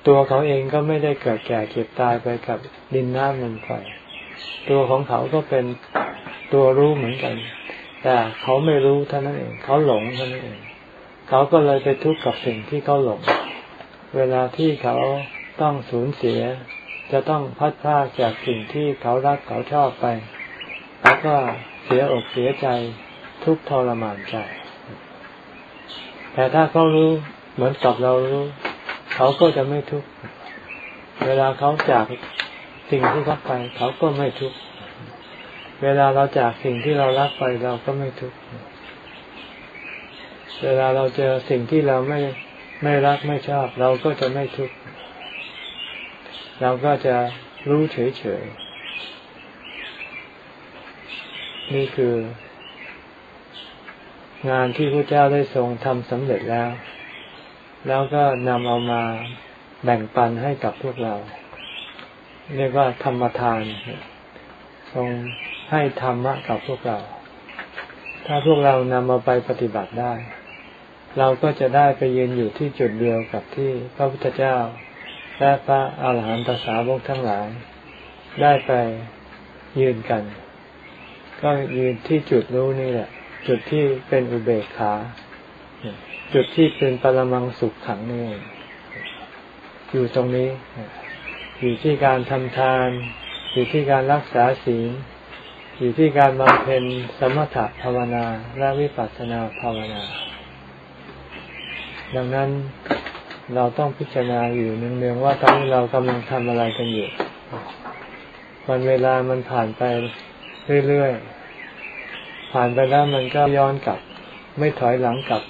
ตัวเขาเองก็ไม่ได้เกิดแก่เก็บตายไปกับดินน้ำลมไฟตัวของเขาก็เป็นตัวรู้เหมือนกัน แต่เขาไม่รู้เท่านั้นเอง เขาหลงเท่านั้นเอง เขาก็เลยไปทุกข์กับสิ่งที่เขาหลง เวลาที่เขาต้องสูญเสีย จะต้องพัดพลาดจากสิ่งที่เขารักเขาชอบไปแล้วก็เสียอกเสียใจทุกทรมานใจ แต่ถ้าเขารู้เหมือนกับเรารู้ เขาก็จะไม่ทุกข์เวลาเขาจากสิ่งที่เขาไป เขาก็ไม่ทุกข์เเวลาเราจากสิ่งที่เรารักไปเราก็ไม่ทุกข์เวลาเราเจอสิ่งที่เราไม่ไม่รักไม่ชอบ เราก็จะไม่ทุกข์เราก็จะรู้เฉยๆนี่คืองานที่พระเจ้าได้ทรงทำสำเร็จแล้ว แล้วก็นำเอามาแบ่งปันให้กับพวกเรา เรียกว่าธรรมทาน ทรงให้ธรรมะกับพวกเรา ถ้าพวกเรานำมาไปปฏิบัติได้ เราก็จะได้ไปยืนอยู่ที่จุดเดียวกับที่พระพุทธเจ้า และพระอาหารหันตสาวกทั้งหลาย ได้ไปยืนกัน ก็ยืนที่จุดรู้นี่แหละ จุดที่เป็นอุเบกขา จุดที่เป็นปรมังสุขขังนี่อยู่ตรงนี้ อยู่ที่การทำทาน อยู่ที่การรักษาศีล อยู่ที่การบำเพ็ญสมถะภาวนาและวิปัสสนาภาวนา ดังนั้นเราต้องพิจารณาอยู่เนืองๆว่าตอนนี้เรากำลังทำอะไรกันอยู่วันเวลามันผ่านไปเรื่อยๆ ผ่านไปแล้วมันก็ย้อนกลับ ไม่ถอยหลังกลับ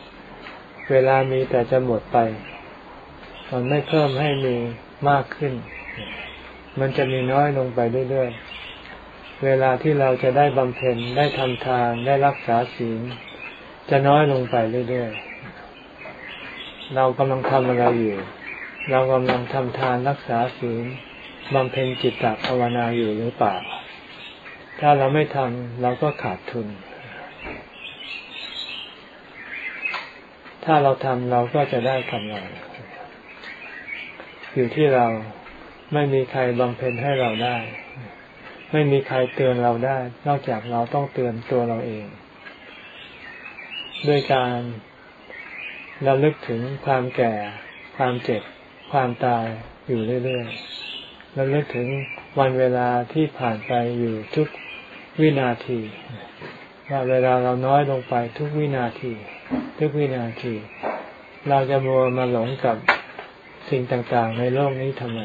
เวลามีแต่จะหมดไป มันไม่เพิ่มให้มีมากขึ้น มันจะมีน้อยลงไปเรื่อยๆ เวลาที่เราจะได้บำเพ็ญได้ทำทานได้รักษาศีล จะน้อยลงไปเรื่อยๆ เรากำลังทำอะไรอยู่ เรากำลังทำทานรักษาศีลบำเพ็ญจิตตภาวนาอยู่หรือเปล่า ถ้าเราไม่ทำเราก็ขาดทุน ถ้าเราทำเราก็จะได้กำไรอยู่ที่เราไม่มีใครบำเพ็ญให้เราได้ ไม่มีใครเตือนเราได้ นอกจากเราต้องเตือนตัวเราเอง ด้วยการระลึกถึงความแก่ ความเจ็บ ความตายอยู่เรื่อยๆระลึกถึงวันเวลาที่ผ่านไปอยู่ทุกวินาที ว่าเวลาเราน้อยลงไปทุกวินาที ทุกวินาที เราจะมัวมาหลงกับสิ่งต่างๆ ในโลกนี้ทำไม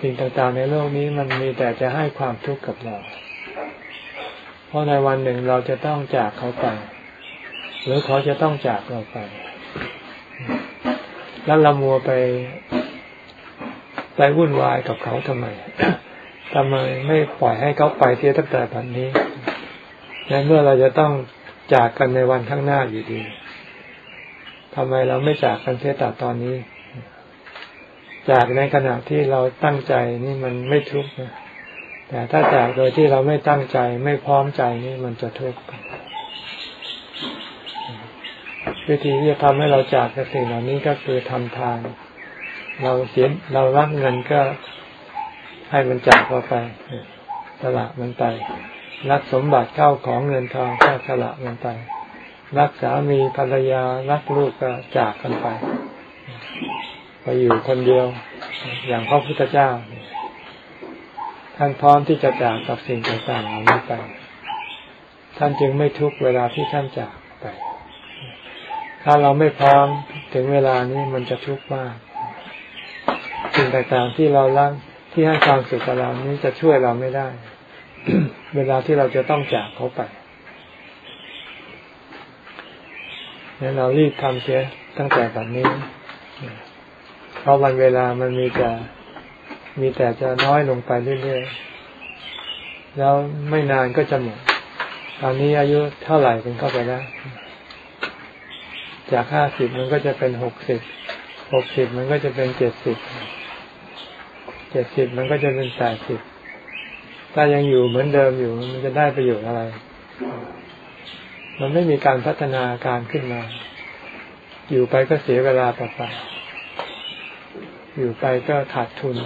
สิ่งต่างๆ ในโลกนี้มันมีแต่จะให้ความทุกข์กับเรา เพราะในวันหนึ่งเราจะต้องจากเขาไป หรือเขาจะต้องจากเราไป แล้วเรามัวไปไปวุ่นวายกับเขาทำไมทำไมไม่ปล่อยให้เขาไปเทียตั้งแต่บัดนนี้ ในเมื่อเราจะต้องจากกันในวันข้างหน้าอยู่ดีทำไมเราไม่จากกันเทียแต่ตอนนี้ จากในขณะที่เราตั้งใจนี่มันไม่ทุกข์นะแต่ถ้าจากโดยที่เราไม่ตั้งใจไม่พร้อมใจนี่มันจะทุกข์วิธีที่จะทำให้เราจากกับสิ่งเหล่านี้ก็คือทำทาน เราเสียเรารักเงินก็ให้มันจากเราไปสละมันไป รักสมบัติเข้าของเงินทองก็สละมันไป รักสามีภรรยารักลูกก็จากกันไป ไปอยู่คนเดียว อย่างพระพุทธเจ้า ท่านพร้อมที่จะจากกับสิ่งต่างๆเหล่านี้ไป ท่านจึงไม่ทุกเวลาที่ท่านจากไป ถ้าเราไม่พร้อมถึงเวลานี้มันจะทุกข์มากสิ่งต่างๆที่เราลังที่ให้ความสุขกับเรานี้จะช่วยเราไม่ได้ เวลาที่เราจะต้องจากเขาไปงั้นเรารีบทำเสียตั้งแต่แบบนี้ เพราะวันเวลามันมีแต่มีแต่จะน้อยลงไปเรื่อยๆ แล้วไม่นานก็จะหมด ตอนนี้อายุเท่าไหร่เป็นเข้าไปแล้ว จากห้าสิบมันก็จะเป็นหกสิบ หกสิบมันก็จะเป็นเจ็ดสิบ เจ็ดสิบมันก็จะเป็นแปดสิบ ถ้ายังอยู่เหมือนเดิมอยู่ มันจะได้ประโยชน์อะไร มันไม่มีการพัฒนาการขึ้นมา อยู่ไปก็เสียเวลาเปล่าอยู่ไปก็ขาดทุน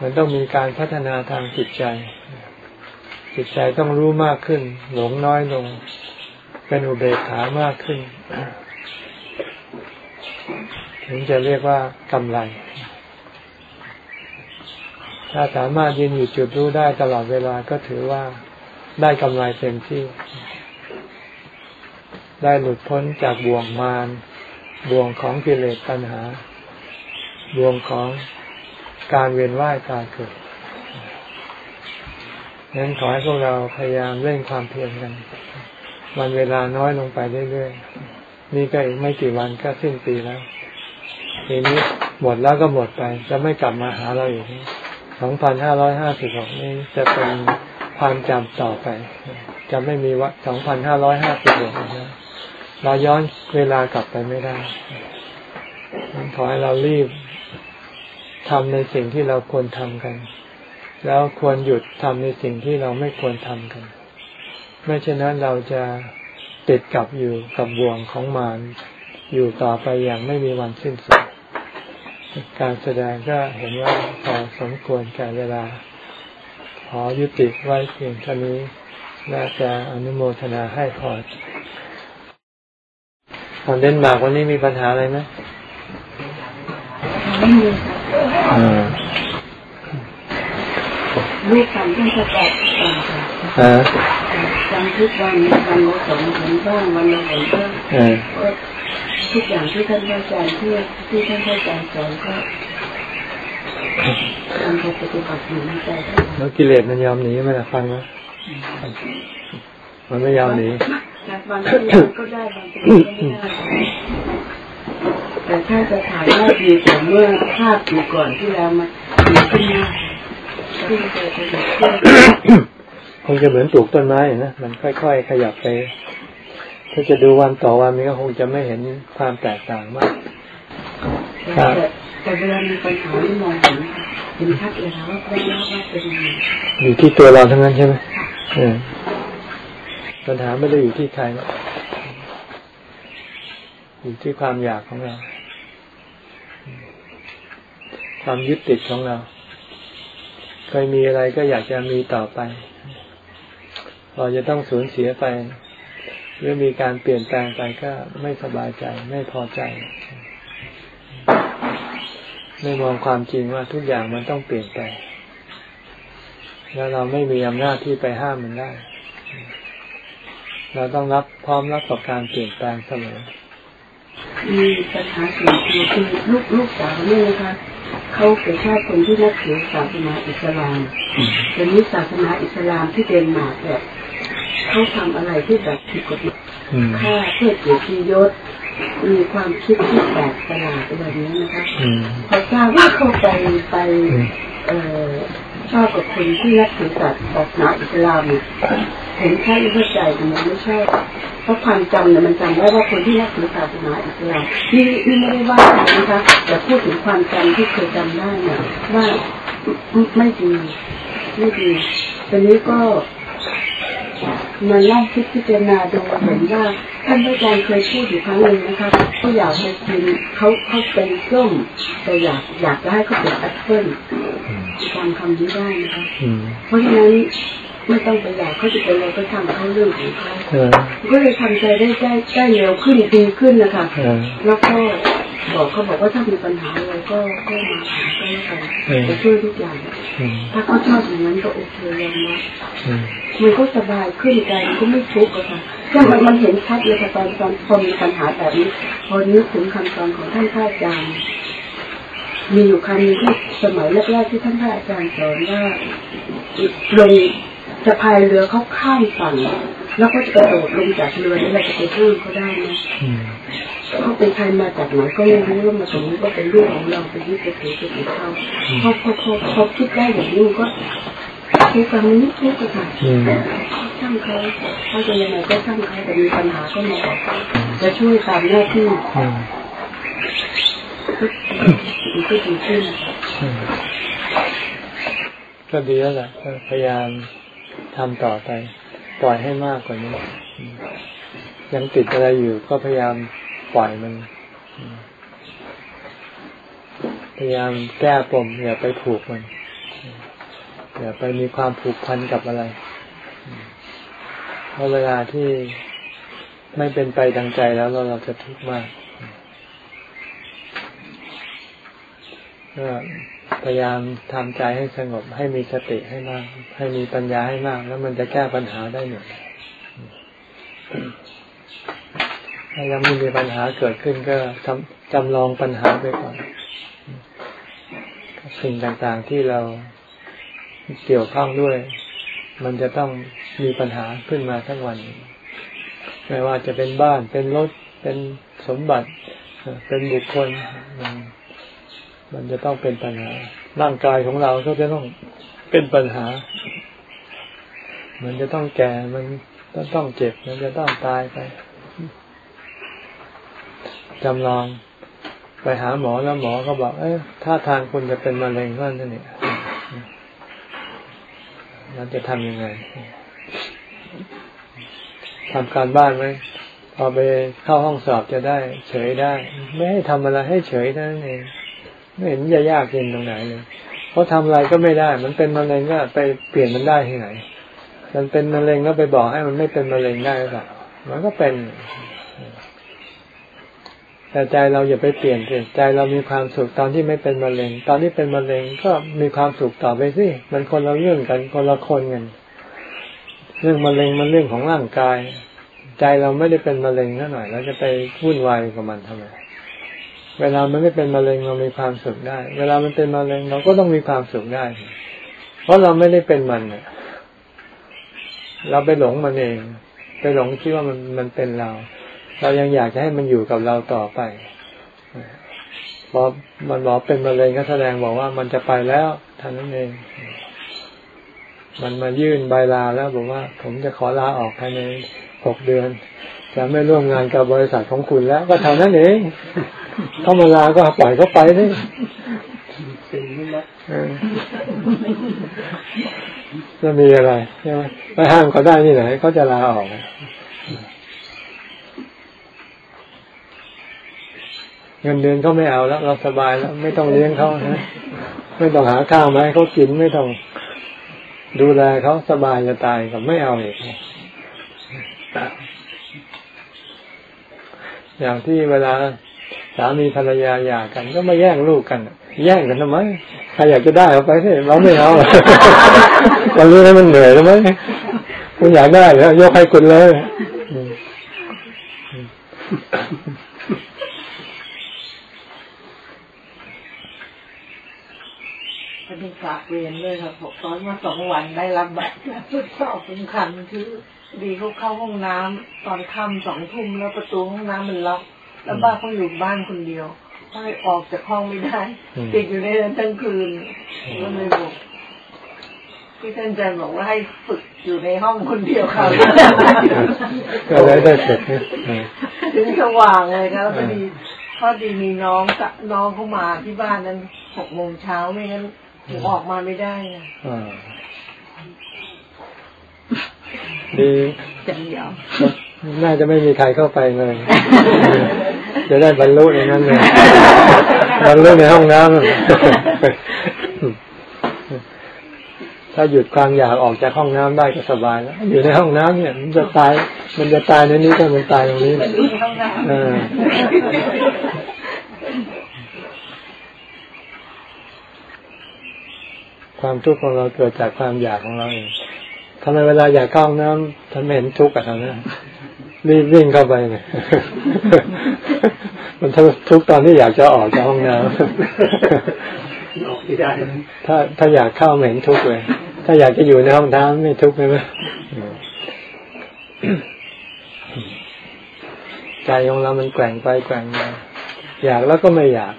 มันต้องมีการพัฒนาทางจิตใจ จิตใจต้องรู้มากขึ้น หลงน้อยลง เป็นอุเบกขามากขึ้น ถึงจะเรียกว่ากำไร ถ้าสามารถยืนอยู่จุดรู้ได้ตลอดเวลาก็ถือว่าได้กำไรเต็มที่ ได้หลุดพ้นจากบ่วงมารบ่วงของกิเลสตัณหา บ่วงของการเวียนว่ายตายเกิดงั้นขอให้พวกเราพยายามเร่งความเพียรกัน วันเวลาน้อยลงไปเรื่อยๆ นี่ก็อีกไม่กี่วันก็สิ้นปีแล้ว ทีนี้หมดแล้วก็หมดไป จะไม่กลับมาหาเราอีก สองพันห้าร้อยห้าสิบหกนี่จะเป็นความจำต่อไป จะไม่มีวัสองพันห้าร้อยห้าสิบหกนะเราย้อนเวลากลับไปไม่ได้ขอให้เรารีบทำในสิ่งที่เราควรทำกัน แล้วควรหยุดทำในสิ่งที่เราไม่ควรทำกัน ไม่เช่นนั้นเราจะติดกับอยู่กับบ่วงของมารอยู่ต่อไปอย่างไม่มีวันสิ้นสุด การแสดงก็เห็นว่าพอสมควรแก่เวลา ขอยุติไว้เพียงเท่านี้น่าจะอนุโมทนาให้พอตอนเดนมาร์กวันนี้มีปัญหาอะไรไหมไม่มีลูกทำต้องประกอบกันจำทุกวันวันละสองวันบ้างวันละหนบ้าง ทุกอย่างที่ท่านอาจารย์ที่ที่ท่านอาจารย์สอนก็ทำปฏิบัติอยู่ในใจแล้วกิเลสมันยอมหนีไหมล่ะฟังไหมมันไม่ยอมหนีบางทีก็ได้บางทีก็ไม่ได้แต่ถ้าจะถ่ายได้ดีกว่าเมื่อภาพอยู่ก่อนที่แล้วมาดีขึ้นมากคงจะเหมือนปลูกต้นไม้นะมันค่อยๆขยับไป ถ้าจะดูวันต่อวันมันก็คงจะไม่เห็นความแตกต่างมากแต่เวลามีปัญหาที่มองเห็นเห็นชัดเลยนะว่าได้แล้วว่าเป็นยังไงอยู่ที่ตัวเราทั้งนั้นใช่ไหมปัญหาไม่ได้อยู่ที่ใครอยู่ที่ความอยากของเรา ความยึดติดของเราเคยมีอะไรก็อยากจะมีต่อไปพอจะต้องสูญเสียไป หรือมีการเปลี่ยนแปลงไปก็ไม่สบายใจ ไม่พอใจ ไม่มองความจริงว่าทุกอย่างมันต้องเปลี่ยนแปลงแล้วเราไม่มีอำนาจที่ไปห้ามมันได้ เราต้องรับพร้อมรับกับการเปลี่ยนแปลงเสมอมีปัญหาส่วนตัวคือลูกลูกสาวเนี่ยนะคะเขาเป็นชาติคนที่นับถือศาสนาอิสลามแต่นี้ศาสนาอิสลามที่เดนมาร์กแบบ เขาทำอะไรที่แบบผิดกฎหมายฆ่าเพื่อเกียรติยศ มีความคิดที่แปลกประหลาดแบบนี้นะคะพอทราบว่าเขาไปไปเอ่อชอบกับคนที่นับถือศาสนาอิสลามเนี่ยเห็นแค่อิสใจมันไม่ใช่เพราะความจำเนี่ยมันจำได้ว่าคนที่นับถือศาสนาอิสลามนี่นี่ไม่ได้ว่านะคะแต่พูดถึงความจำที่เคยจำได้เนี่ยว่าไม่ดีไม่ดีตอนนี้ก็ มันนั่งคิดพิจารณาดูเห็นว่าท่านอาจารย์เคยพูดอยู่ครั้งหนึ่งนะคะเขาอยากให้กินเขาเขาเป็นส้มแต่อยากอยากจะให้เขาเป็นแอปเปิ้ลจำคำนี้ได้นะคะเพราะฉะนั้น ไม่ต้องไปอยากเขาจะเป็นอะไรก็ทำเขาเรื่องของเขาก็เลยทำใจได้ได้ได้เร็วขึ้นดีขึ้นนะคะแล้วก็บอกเขาบอกว่าถ้ามีปัญหาอะไรก็ก็มาหาก็แล้วกันจะช่วยทุกอย่างถ้าเขาชอบอย่างนั้นก็โอเคเลยนะมันก็สบายขึ้นใจมันก็ไม่ทุกข์อะค่ะก็มันมันเห็นชัดเลยค่ะตอนตอนพอมีปัญหาแบบนี้พอนึกถึงคำสอนของท่านพระอาจารย์มีอยู่คำนึงที่สมัยแรกๆที่ท่านพระอาจารย์สอนว่าลง จะพายเรือเขาข้ามฝั่งแล้วก็จะกระโดดลงจากเรือนี่เราจะไปห้ามเขาได้ไหมเขาเป็นใครมาจากไหนก็ไม่รู้ว่ามาตรงนี้ก็เป็นเรื่องของเราไปยึดไปถือไปถือเขาพอพอพอพอคิดได้อย่างนี้ก็คือฟังนิดนิดค่ะช่างเขาเขาจะยังไงก็ช่างเขาแต่มีปัญหาก็มาบอกจะช่วยตามหน้าที่ก็ดีขึ้นก็ดีแล้วแหละพยายาม ทำต่อไป ปล่อยให้มากกว่านี้ ยังติดอะไรอยู่ก็พยายามปล่อยมัน พยายามแก้ปมอย่าไปผูกมัน อย่าไปมีความผูกพันกับอะไร เพราะเวลาที่ไม่เป็นไปดังใจแล้วเราเราจะทุกข์มากก็ พยายามทำใจให้สงบให้มีสติให้มาก ให้มีปัญญาให้มาก แล้วมันจะแก้ปัญหาได้หมดถ้ายังไม่มีปัญหาเกิดขึ้นก็จำจำลองปัญหาไปก่อน สิ่งต่างๆที่เราเกี่ยวข้องด้วย มันจะต้องมีปัญหาขึ้นมาทั้งวัน ไม่ว่าจะเป็นบ้านเป็นรถเป็นสมบัติ เป็นบุคคล มันจะต้องเป็นปัญหา ร่างกายของเราก็จะต้องเป็นปัญหา มันจะต้องแก่ มันต้องต้องเจ็บ มันจะต้องตายไปจำลองไปหาหมอแล้วหมอก็บอก เอ้ยถ้าทางคุณจะเป็นมะเร็งนั่นนี่เราจะทำยังไงทำการบ้านไหมพอไปเข้าห้องสอบจะได้ เฉยได้ ไม่ให้ทำอะไรให้เฉยนั่นเอง ไม่เห็นจะยากเย็นตรงไหนเลยเพราะทำอะไรก็ไม่ได้ มันเป็นมะเร็งก็ไปเปลี่ยนมันได้ที่ไหน มันเป็นมะเร็งแล้วไปบอกให้มันไม่เป็นมะเร็งได้หรือเปล่ามันก็เป็น แต่ใจเราอย่าไปเปลี่ยนเปลี่ยนใจเรามีความสุขตอนที่ไม่เป็นมะเร็ง ตอนที่เป็นมะเร็งก็มีความสุขต่อไปสิ มันคนละเรื่องกันคนละคนกัน เรื่องมะเร็งมันเรื่องของร่างกาย ใจเราไม่ได้เป็นมะเร็งนั่นหน่อย เราจะไปวุ่นวายกับมันทำไม เวลามันไม่เป็นมะเร็งเรามีความสุขได้ เวลามันเป็นมะเร็งเราก็ต้องมีความสุขได้ เพราะเราไม่ได้เป็นมันเราไปหลงมันเอง ไปหลงคิดว่ามันมันเป็นเรา เรายังอยากจะให้มันอยู่กับเราต่อไปพอมันบอกเป็นมะเร็งก็แสดงบอกว่ามันจะไปแล้วท่านนั้นเอง มันมายื่นใบลาแล้วบอกว่า ผมจะขอลาออกภายในหกเดือน จะไม่ร่วมงานกับบริษัทของคุณแล้ว ก็เท่านั้นเอง เขามาลาก็ปล่อยเขาไปนี่จะมีอะไรใช่ไหมไปห้ามเขาได้ที่ไหนเขาจะลาออกเงินเดือนเขาไม่เอาแล้ว เราสบายแล้ว ไม่ต้องเลี้ยงเขานะไม่ต้องหาข้าวมาให้เขากินไม่ต้องดูแลเขาสบายจะตายกับไม่เอาอีกอย่างที่เวลา สามีภรรยาหย่ากัน ก็มาแย่งลูกกัน แย่งกันทำไมใครอยากจะได้เอาไปสิเราไม่เอาวันนี้มันเหนื่อยทำไมคุณอยากได้แล้วยกให้คุณเลยฝากเรียนด้วยครับตอนมาสองวันได้รับบัตรทดสอบสำคัญคือ ดีเขาเข้าห้องน้ำตอนค่ำสองทุ่มแล้วประตูห้องน้ำมันล็อก แล้วบ้านเขาอยู่บ้านคนเดียวเขาเลยออกจากห้องไม่ได้ ติดอยู่ในนั้นทั้งคืนก็เลยบอกพี่ท่านอาจารย์บอกว่าให้ฝึกอยู่ในห้องคนเดียวค่ะก็เลยได้เสร็จถึงสว่างเลยครับพอดีพอดีมีน้องน้องเข้ามาที่บ้านนั้นหกโมงเช้าไม่งั้นออกมาไม่ได้ดีจั งยาวน่าจะไม่มีใครเข้าไปเลย จะได้บรรลุในนั้นเลยบรรลุในห้องน้ำถ้าหยุดความอยากออกจากห้องน้ำได้ก็สบายแล้ว อยู่ในห้องน้ำเนี่ย มันจะตาย มันจะตายในนี้ก็มันตายตรงนี้เออความทุกข์ของเราเกิดจากความอยากของเราเอง ทำไมเวลาอยากเข้าห้องน้ำท่านไม่เห็นทุกข์กับท่านนะรีบวิ่งเข้าไปเลยมันทุกข์ตอนที่อยากจะออกจากห้องน้ำออกไม่ได้ถ้าถ้าอยากเข้าไม่เห็นทุกข์เลย ถ้าอยากจะอยู่ในห้องน้ำไม่ทุกข์ใช่ไหมใจของเรามันแกว่งไปแกว่งมาอยากแล้วก็ไม่อยาก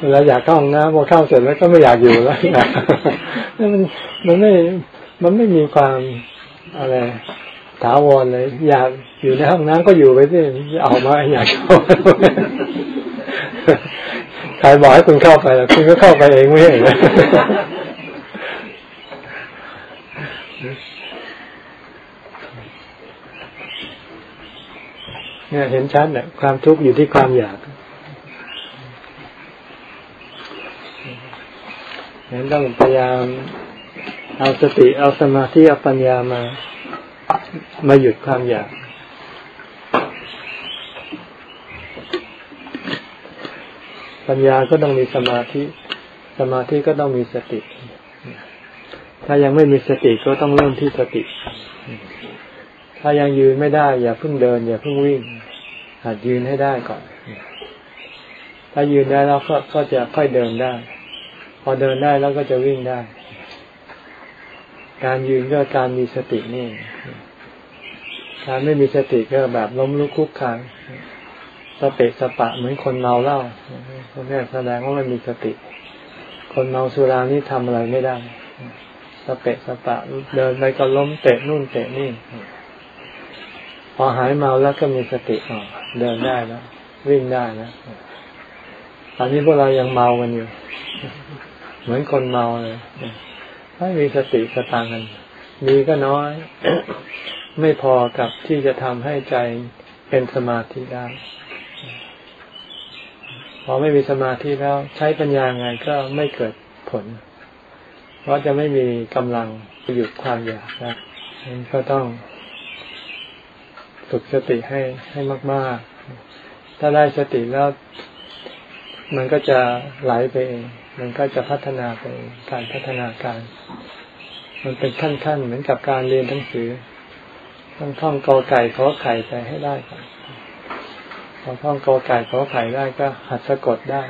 เวลาอยากเข้าห้องน้ำพอเข้าเสร็จแล้วก็ไม่อยากอยู่แล้วมันมันไม่ มันไม่มีความอะไรถาวรเลย อยากอยู่ในห้องน้ำก็อยู่ไปสิออกมาอยากเข้าใครบอกให้คุณเข้าไปแล้วคุณก็เข้าไปเองไม่ใช่เหรอเนี่ยเห็นชัดเนี่ยความทุกข์อยู่ที่ความอยากนั้นต้องพยายาม เอาสติเอาสมาธิเอาปัญญามา มาหยุดความอยาก ปัญญาก็ต้องมีสมาธิ สมาธิก็ต้องมีสติ ถ้ายังไม่มีสติก็ต้องเริ่มที่สติ ถ้ายังยืนไม่ได้ อย่าเพิ่งเดิน อย่าเพิ่งวิ่ง หัดยืนให้ได้ก่อน ถ้ายืนได้แล้วก็ก็จะค่อยเดินได้ พอเดินได้แล้วก็จะวิ่งได้ การยืนก็การมีสตินี่ การไม่มีสติก็แบบล้มลุกคุกคานสเปะสปะเหมือนคนเมาเหล้านี่แสดงว่าไม่มีสติ คนเมาสุรานี่ทำอะไรไม่ได้ สเปะสปะเดินไปก็ล้มเตะนู่นเตะนี่ พอหายเมาแล้วก็มีสติออกเดินได้แล้ววิ่งได้นะตอนนี้พวกเรายังเมากันอยู่ เหมือนคนเมาเลย ไม่มีสติสตางกันมีก็น้อย ไม่พอกับที่จะทำให้ใจเป็นสมาธิได้พอไม่มีสมาธิแล้วใช้ปัญญาไงก็ไม่เกิดผล เพราะจะไม่มีกำลังหยุดความอยากนะนั้นก็ต้องฝึกสติให้ให้มาก ๆ ถ้าได้สติแล้ว มันก็จะไหลไปเอง มันก็จะพัฒนาไปการพัฒนาการ มันเป็นขั้นๆเหมือนกับการเรียนหนังสือต้องท่องกอไก่ขอไข่ไปให้ได้ก่อนพอท่องกอไก่ขอไข่ได้ก็หัดสะกดได้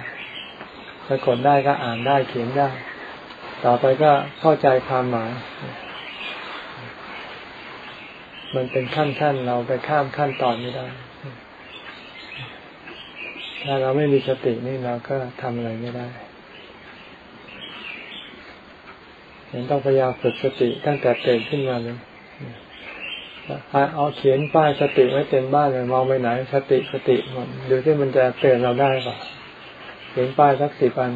สะกดได้ก็อ่านได้เขียนได้ ต่อไปก็เข้าใจความหมาย มันเป็นขั้นขั้นเราไปข้ามขั้นตอนไม่ได้ถ้าเราไม่มีสตินี่เราก็ทำอะไรไม่ได้ เห็นต้องพยายามฝึกสติตั้งแต่เกิดขึ้นมาเลยเอาเขียนป้ายสติไว้เต็มบ้านเลยมองไปไหนสติสติหมันดูที่มันจะเตือนเราได้ป่ะเขียนป้ายสักสิบอัน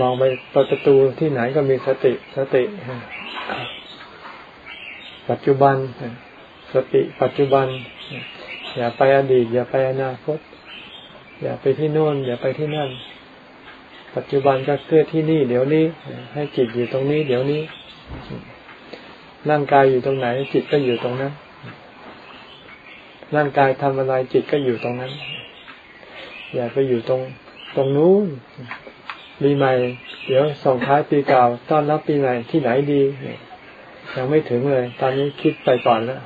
มองไปประตูที่ไหนก็มีสติสติปัจจุบัน สติปัจจุบัน อย่าไปอดีต อย่าไปอนาคต อย่าไปที่โน่น อย่าไปที่นั่น ปัจจุบันก็เกิดที่นี่เดี๋ยวนี้ ให้จิตอยู่ตรงนี้ เดี๋ยวนี้ ร่างกายอยู่ตรงไหน จิตก็อยู่ตรงนั้น ร่างกายทำอะไรจิตก็อยู่ตรงนั้น อย่าไปอยู่ตรงตรงนู้นปีใหม่ เดี๋ยวส่งท้ายปีเก่า ต้อนรับปีใหม่ที่ไหนดี ยังไม่ถึงเลย ตอนนี้คิดไปก่อนแล้ว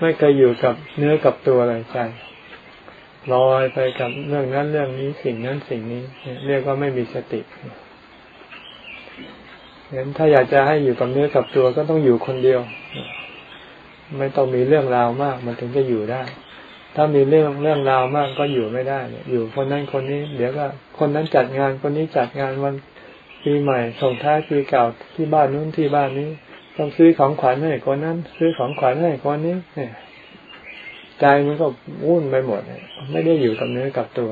ไม่เคยอยู่กับเนื้อกับตัวอะไรใจ ลอยไปกับเรื่องนั้นเรื่องนี้สิ่งนั้นสิ่งนี้ เรียกว่าไม่มีสติงั้นถ้าอยากจะให้อยู่กับเนื้อกับตัวก็ต้องอยู่คนเดียว ไม่ต้องมีเรื่องราวมาก มันถึงจะอยู่ได้ ถ้ามีเรื่องเรื่องราวมากก็อยู่ไม่ได้อยู่คนนั้นคนนี้ เดี๋ยวก็ คนนั้นจัดงานคนนี้จัดงานวันปีใหม่ส่งท้ายปีเก่าที่บ้านนู้นที่บ้านนี้ ต้องซื้อของขวัญให้คนนั้น ซื้อของขวัญให้คนนี้ ใจมันก็วุ่นไปหมดไม่ได้อยู่กับเนื้อกับตัว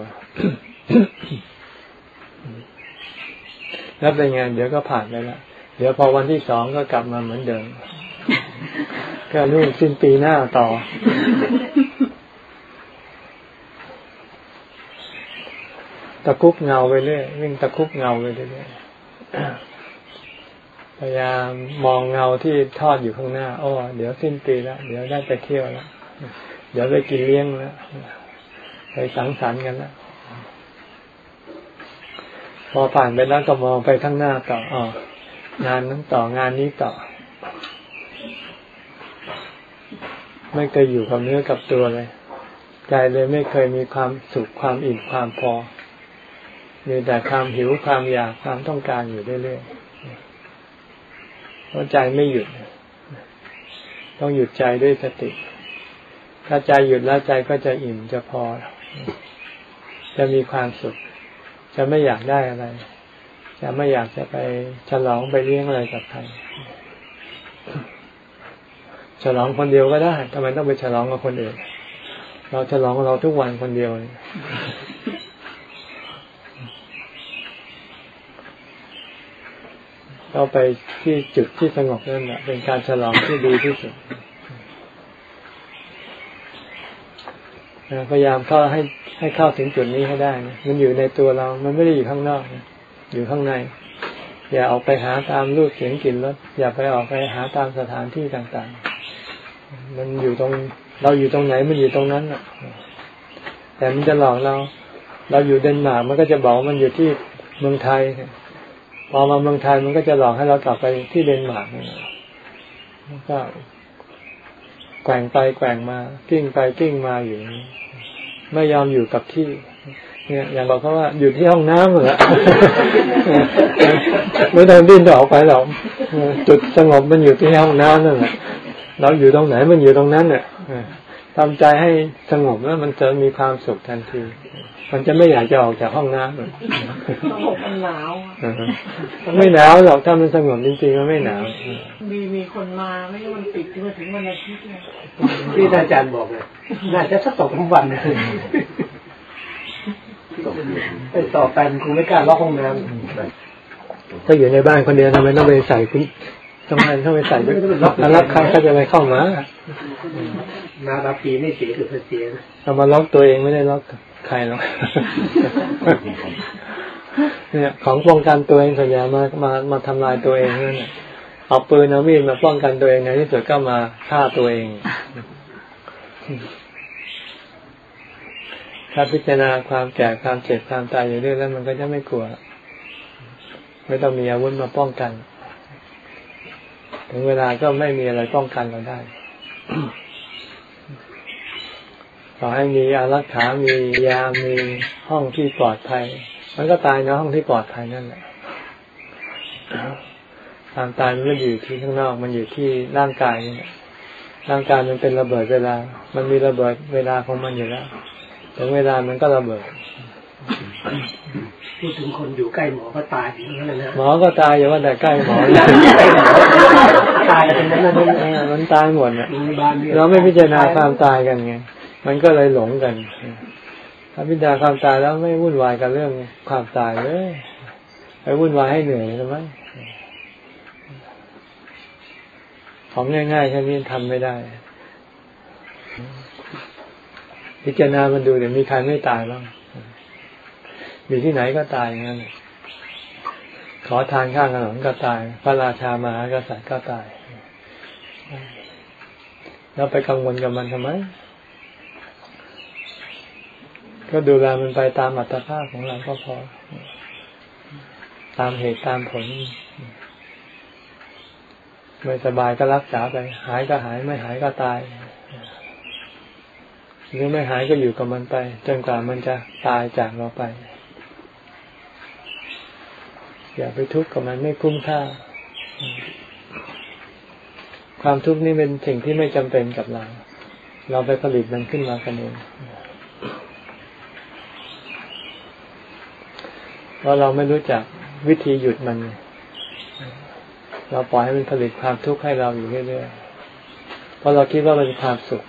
แล้วเป็นไงเดี๋ยวก็ผ่านไปแล้วเดี๋ยวพอวันที่สองก็กลับมาเหมือนเดิมก็นู่นสิ้นปีหน้าต่อ ตะคุบเงาไปเรื่อยวิ่งตะคุบเงาไปเรื่อยพยายามมองเงาที่ทอดอยู่ข้างหน้า อ้อ เดี๋ยวสิ้นปีแล้ว เดี๋ยวได้ไปเที่ยวแล้ว เดี๋ยวไปกินเลี้ยงแล้วไปสังสรรค์กันแล้วพอผ่านไปแล้วก็มองไปข้างหน้าต่ออ๋องานนั้นต่องานนี้ต่อ ไม่เคยอยู่กับเนื้อกับตัวเลย ใจเลยไม่เคยมีความสุขความอิ่มความพอ มีแต่ความหิวความอยากความต้องการอยู่เรื่อยๆเพราะใจไม่หยุด ต้องหยุดใจด้วยสติ ถ้าใจหยุดแล้วใจก็จะอิ่มจะพอ จะมีความสุข จะไม่อยากได้อะไร จะไม่อยากจะไปฉลองไปเลี้ยงอะไรกับใครฉลองคนเดียวก็ได้ทำไมต้องไปฉลองกับคนอื่น เราฉลองเราทุกวันคนเดียวเราไปที่จุดที่สงบนั่นแหละเป็นการฉลองที่ดีที่สุด พยายามเข้าให้ให้เข้าถึงจุดนี้ให้ได้นะมันอยู่ในตัวเรา มันไม่ได้อยู่ข้างนอกนะอยู่ข้างใน อย่าออกไปหาตามรูปเสียงกลิ่นรสอย่าไปออกไปหาตามสถานที่ต่างๆ มันอยู่ตรง เราอยู่ตรงไหนมันอยู่ตรงนั้นอะ แต่มันจะหลอกเรา เราอยู่เดนมาร์กมันก็จะบอกมันอยู่ที่เมืองไทยพอมาเมืองไทยมันก็จะหลอกให้เรากลับไปที่เดนมาร์กก็ กว่งไปแกว่งมากิ้งไปกิ้งมาอยู่ไม่ยอมอยู่กับที่ เนี่ย อย่างบอกเขาว่าอยู่ที่ห้องน้ำเหรอไม่ต้องดิ้นออกไปหรอกจุดสงบมันอยู่ที่ห้องน้ำนั่นแหละเราอยู่ตรงไหนมันอยู่ตรงนั้นเนี่ย ทำใจให้สงบแล้วมันจะมีความสุขทันที มันจะไม่อยากจะออกจากห้องน้ำเลยสงบมันหนาวไม่หนาวหรอกถ้ามันสงบจริงๆมันไม่หนาวมีมีคนมาไม่ใช่มันติดมาถึงวันอาทิตย์เลยที่อาจารย์บอกเลยน่าจะสักสองวันเลยไปต่อไปคงไม่กล้าล็อกห้องน้ำถ้าอยู่ในบ้านคนเดียวทำไมต้องไปใส่คุณทำไมต้องไปใส่ถ้ารับใครก็จะไปเข้ามา มารับปีไม่เสียหรือเสียเรามาล็อกตัวเองไม่ได้ล็อกใครหรอกเนี่ยของป้องกันตัวเองส่วนใหญ่มามามาทำลายตัวเองนั่นแหละเอาปืนเอามีดมาป้องกันตัวเองในที่สุดก็มาฆ่าตัวเอง ถ้าพิจารณาความแก่ความเจ็บความตายอยู่เรื่อยแล้วมันก็จะไม่กลัว ไม่ต้องมีอาวุธมาป้องกัน ถึงเวลาก็ไม่มีอะไรป้องกันเราได้ ขอให้มีอารักขามียามีห้องที่ปลอดภัย มันก็ตายในห้องที่ปลอดภัยนั่นแหละความตายมันไม่อยู่ที่ข้างนอก มันอยู่ที่ร่างกายนี่ร่างกายมันเป็นระเบิดเวลา มันมีระเบิดเวลาของมันอยู่แล้วถึงเวลามันก็ระเบิดพูดถึงคนอยู่ใกล้หมอก็ตายอย่างนั้นนะหมอก็ตายอย่าว่าแต่ใกล้หมอตายเป็นนั้นนั่นมันตายหมดเนี่ยเราไม่พิจารณาความตายกันไง มันก็เลยหลงกันถ้าพิจาความตายแล้วไม่วุ่นวายกับเรื่องความตายเลยไปวุ่นวายให้เหนื่อยใช่ไหมของง่ายๆแค่นี้ทำไม่ได้ พิจารณามันดูเดี๋ยวมีใครไม่ตายบ้างมีที่ไหนก็ตายอย่างนั้น ขอทานข้างถนนก็ตาย พระราชามหากษัตริย์ก็ตาย แล้วไปกังวลกับมันทำไม ก็ดูแลมันไปตามอัตภาพของเราก็พอ ตามเหตุตามผลไม่สบายก็รักษาไป หายก็หายไม่หายก็ตาย หรือไม่หายก็อยู่กับมันไป จนกว่ามันจะตายจากเราไป อย่าไปทุกข์กับมันไม่คุ้มค่า ความทุกข์นี่เป็นสิ่งที่ไม่จำเป็นกับเรา เราไปผลิตมันขึ้นมากันเองเพ ราะเราไม่รู้จักวิธีหยุดมัน เราปล่อยให้มันผลิตความทุกข์ให้เราอยู่เรื่อยๆเพราะเราคิดว่ามันเป็นความสุข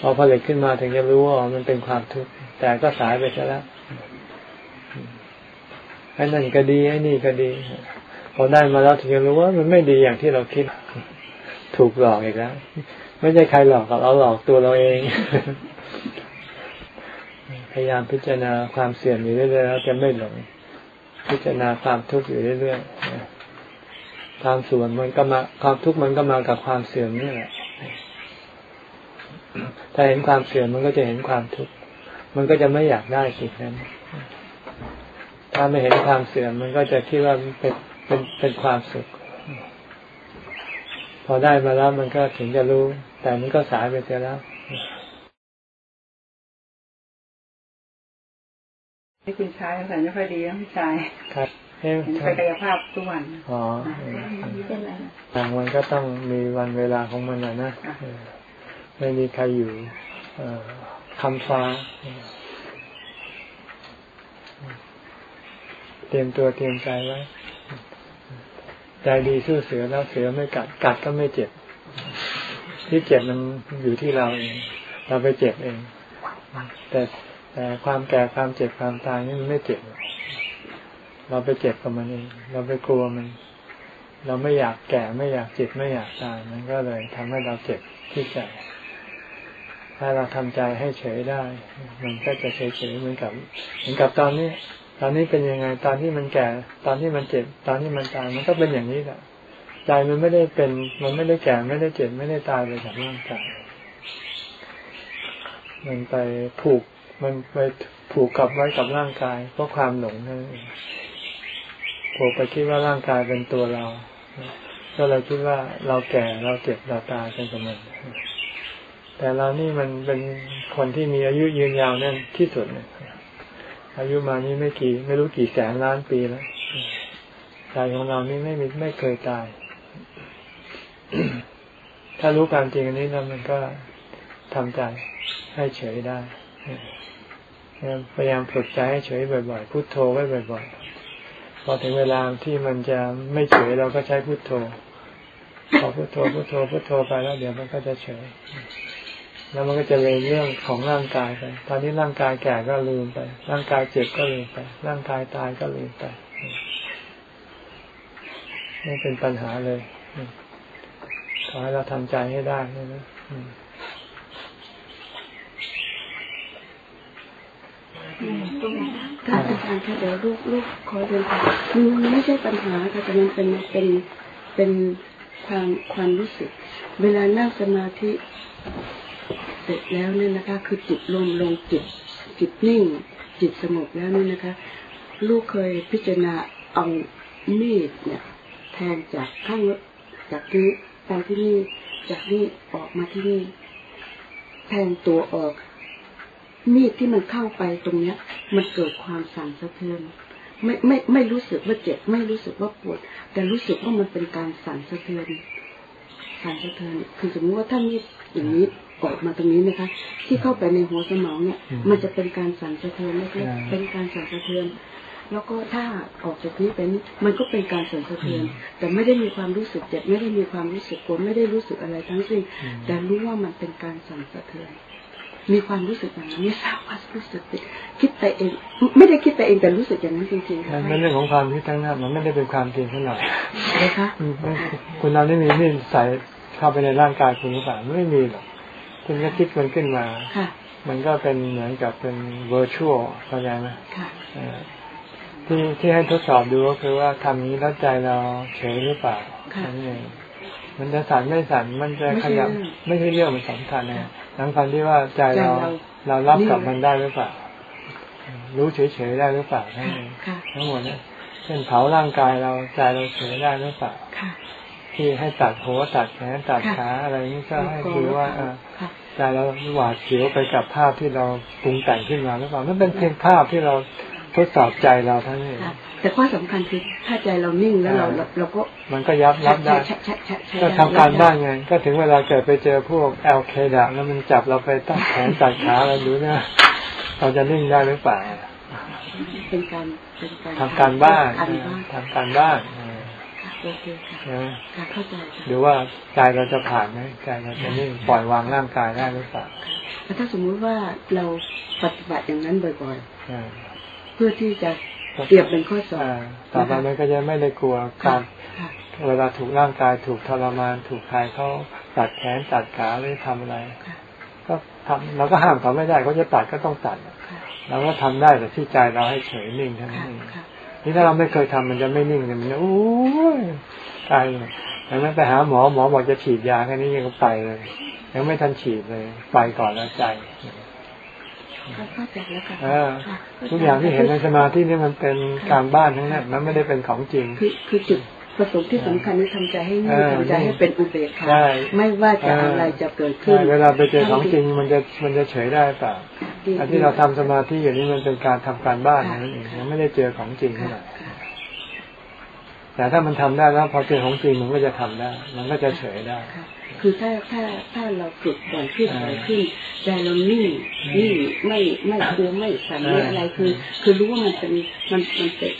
พอผลิตขึ้นมาถึงจะรู้ว่ามันเป็นความทุกข์แต่ก็สายไปซะแล้วไอ้นั่นก็ดีไอ้นี่ก็ดีพอได้มาแล้วถึงจะรู้ว่ามันไม่ดีอย่างที่เราคิด ถูกหลอกอีกแล้ว ไม่ใช่ใครหลอกกับเราหลอกตัวเราเอง ยายามพิจารณาความเสื่อมอยู่เรื่อยๆแล้วจะไม่หลง พิจารณาความทุกข์อยู่เรื่อยๆความส่วนมันก็มาความทุกข์มันก็มากับความเสื่อมนี่แหละถ้าเห็นความเสื่อมมันก็จะเห็นความทุกข์มันก็จะไม่อยากได้สิ่งนั้น ถ้าไม่เห็นความเสื่อมมันก็จะคิดว่าเป็นเป็นเป็นความสุข พอได้มาแล้วมันก็ถึงจะรู้ แต่มันก็สายไปเสียแล้ว ให้คุณชายเขาใส่ไม่ค่อยดีนะคุณชายครับเห็นไปกายภาพทุกวันอ๋อต่างมันก็ต้องมีวันเวลาของมันนะนะไม่มีใครอยู่คำฟ้า เตรียมตัวเตรียมใจไว้ใจดีสู้เสือแล้วเสือไม่กัดกัดก็ไม่เจ็บ ที่เจ็บมันอยู่ที่เราเอง เราไปเจ็บเอง แต่ แต่ความแก่ความเจ็บความตายนี่มันไม่เจ็บ เราไปเจ็บกับมันเอง เราไปกลัวมัน เราไม่อยากแก่ไม่อยากเจ็บไม่อยากตาย มันก็เลยทำให้เราเจ็บที่ใจ ถ้าเราทำใจให้เฉยได้ มันก็จะเฉยเฉยเหมือนกับ เหมือนกับตอนนี้ ตอนนี้เป็นยังไง ตอนที่มันแก่ ตอนที่มันเจ็บ ตอนที่มันตาย มันก็เป็นอย่างนี้แหละ ใจมันไม่ได้เป็น มันไม่ได้แก่ไม่ได้เจ็บไม่ได้ตายไปจากร่างกายมันไปผูก มันไปผูกกับไว้กับร่างกายเพราะความหลงนั่นเองผูกไปคิดว่าร่างกายเป็นตัวเราก็เลยคิดว่าเราแก่เราเจ็บเราตายเป็นกับมันแต่เรานี่มันเป็นคนที่มีอายุยืนยาวแน่นที่สุดเนี่ยอายุมานี่ไม่กี่ ไม่รู้กี่แสนล้านปีแล้วใจของเรานี่ไม่มีไม่เคยตาย ถ้ารู้ความจริงอันนี้แล้วมันก็ทำใจให้เฉยได้ พยายามฝึกใจให้เฉยบ่อยๆพุโทโธไว้บ่อยๆ พอถึงเวลาที่มันจะไม่เฉยเราก็ใช้พุโทโธ พอพุโทโธพุโทโธพุโทโธไปแล้ว เดี๋ยวมันก็จะเฉย แล้วมันก็จะเลยเรื่องของร่างกายไป ตอนนี้ร่างกายแก่ก็ลืมไป ร่างกายเจ็บก็ลืมไป ร่างกายตายก็ลืมไปไม่เป็นปัญหาเลยขอให้เราทำใจให้ได้นะ ค่ะอาจารย์ค่ะเดี๋ยวลูกลูกขอเรียนค่ะมันไม่ใช่ปัญหาค่ะแต่มันเป็นเป็นเป็นความความรู้สึก เวลานั่งสมาธิเสร็จแล้วเนี่ยนะคะ คือจิตลงลงจิตจิตนิ่ง จิตสงบแล้วเนี่ยนะคะ ลูกเคยพิจารณาเอามีดเนี่ย แทงจากข้างจากที่ไปที่นี่จากนี่ออกมาที่นี่แทงตัวออก มีดที่มันเข้าไปตรงเนี้ย มันเกิดความสั่นสะเทือนไม่ไม่ไม่รู้สึกว่าเจ็บไม่รู้สึกว่าปวด แต่รู้สึกว่ามันเป็นการสั่นสะเทือนสั่นสะเทือนคือสมมติว่าถ้ามีดอย่างนี้ออกมาตรงนี้นะคะ ที่เข้าไปในหัวสมองเนี่ย มันจะเป็นการสั่นสะเทือนเล็กๆเป็นการสั่นสะเทือน แล้วก็ถ้าออกจากนี้เป็นมันก็เป็นการสั่นสะเทือน แต่ไม่ได้มีความรู้สึกเจ็บไม่ได้มีความรู้สึกกลัวไม่ได้รู้สึกอะไรทั้งสิ้นแต่รู้ว่ามันเป็นการสั่นสะเทือน มีความรู้สึกอย่างนั้นไม่ทราบว่ารู้สึกคิดไปเอง ไม่ได้คิดไปเองแต่รู้สึกอย่างนั้นจริงๆค่ะมันเรื่องของความคิดทั้งนั้นมันไม่ได้เป็นความจริงเท่าไหร่นะคะคุณเราไม่มีนี่ใส่เข้าไปในร่างกายคุณหรือเปล่าไม่มีหรอกคุณก็คิดมันขึ้นมาค่ะมันก็เป็นเหมือนกับเป็น virtual เข้าใจไหมค่ะที่ที่ให้ทดสอบดูก็คือว่าทำนี้แล้วใจเราเฉยหรือเปล่านั่นเองมันจะสั่นไม่สั่นมันจะขยับไม่ใช่เรื่องมันสำคัญนะ สำคัญที่ว่าใจเราเรารับกับมันได้หรือเปล่า รู้เฉยๆได้หรือเปล่าทั้งหมดเนี่ยเช่นเผาร่างกายเราใจเราเฉยได้หรือเปล่าที่ให้ตัดหัวตัดแขนตัดขาอะไรนี้ก็ให้ดูว่าใจเราหวาดเสียวไปกับภาพที่เราปรุงแต่งขึ้นมาหรือเปล่านั่นเป็นเพียงภาพที่เราทดสอบใจเราทั้งนี้ แต่ข้อสำคัญคือถ้าใจเรานิ่งแล้วเราเราก็ มันก็ยับรับได้ก็ทำการบ้านไง ก็ถึงเวลาเกิดไปเจอพวกแอลเคดะแล้วมันจับเราไปตัดแขนตัดขาเราดูนะเราจะนิ่งได้หรือเปล่าเป็นการเป็นการทำการบ้านทำการบ้านเข้าใจหรือว่าใจเราจะผ่านไหมใจเราจะนิ่งปล่อยวางร่างกายได้หรือเปล่าแต่ถ้าสมมุติว่าเราปฏิบัติอย่างนั้นบ่อยๆเพื่อที่จะ เปรียบเป็นข้อสอบต่อไปมันก็จะไม่ได้กลัวการเวลาถูกร่างกายถูกทรมาน ถูกใครเขาตัดแขนตัดขาหรือทำอะไร ก็ทำเราก็ห้ามเขาไม่ได้เขาจะตัดก็ต้องตัดเราก็ทำได้แต่ที่ใจเราให้เฉยนิ่งเท่านั้นเองนี่ถ้าเราไม่เคยทำมันจะไม่นิ่งเลยมันโอ้ยตายเลยดังนั้นไปหาหมอหมอบอกจะฉีดยาแค่นี้ยังไปเลย ยังไม่ทันฉีดเลย ไปก่อนแล้วใจ ทุกอย่างที่เห็นในสมาธินี่มันเป็นการบ้านทั้งนั้นมันไม่ได้เป็นของจริง คือคือจุดประสงค์ที่สำคัญคือทำใจให้นิ่งทำใจให้เป็นอุเบกขาไม่ว่าจะอะไรจะเกิดขึ้น เวลาไปเจอของจริงมันจะมันจะเฉยได้เปล่าอันที่เราทำสมาธิอย่างนี้มันเป็นการทำการบ้านนั่นเองยังไม่ได้เจอของจริงเท่าไหร่แต่ถ้ามันทำได้แล้วพอเจอของจริงมันก็จะทำได้ มันก็จะเฉยได้ คือถ้าถ้าถ้าเราฝึกบ่อยขึ้นบ่อยขึ้นใจเรานิ่งนิ่งไม่ไม่กลัวไม่สั่นไม่อะไรคือ คือรู้ว่ามันเป็นมันมันเป็น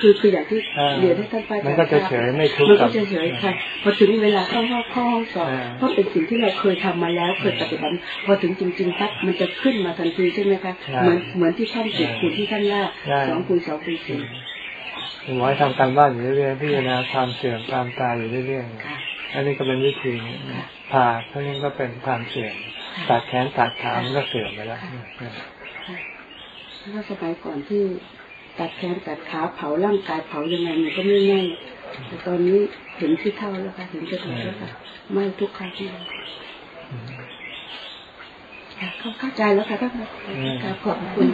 คือคืออย่างที่เรียนให้ท่านไปมันก็จะเฉยไม่ทุกข์มันก็จะเฉยค่ะพอถึงเวลาเข้าห้องเข้าห้องสอบเพราะเป็นสิ่งที่เราเคยทำมาแล้วเคยปฏิบัติพอถึงจริงๆปั๊บมันจะขึ้นมาทันทีใช่ไหมคะเหมือนเหมือนที่ท่านจิตคุณที่ท่านล่าสองคูณสองคูณสี่ หมอทำการบ้านอยู่เรื่อยๆพิจารณาความเสื่อมความตายอยู่เรื่อยๆอันนี้ก็เป็นวิธีผ่าเพราะนี่ก็เป็นความเสื่อมตัดแขนตัดขามันก็เสื่อมไปแล้วถ้าสมัยก่อนที่ตัดแขนตัดขาเผาร่างกายเผายังไงมันก็ไม่แน่แต่ตอนนี้เห็นที่เท่าแล้วค่ะเห็นจะถูกแล้วค่ะไม่ทุกครั้งที่เข้าใจแล้วค่ะท่านขอบคุณ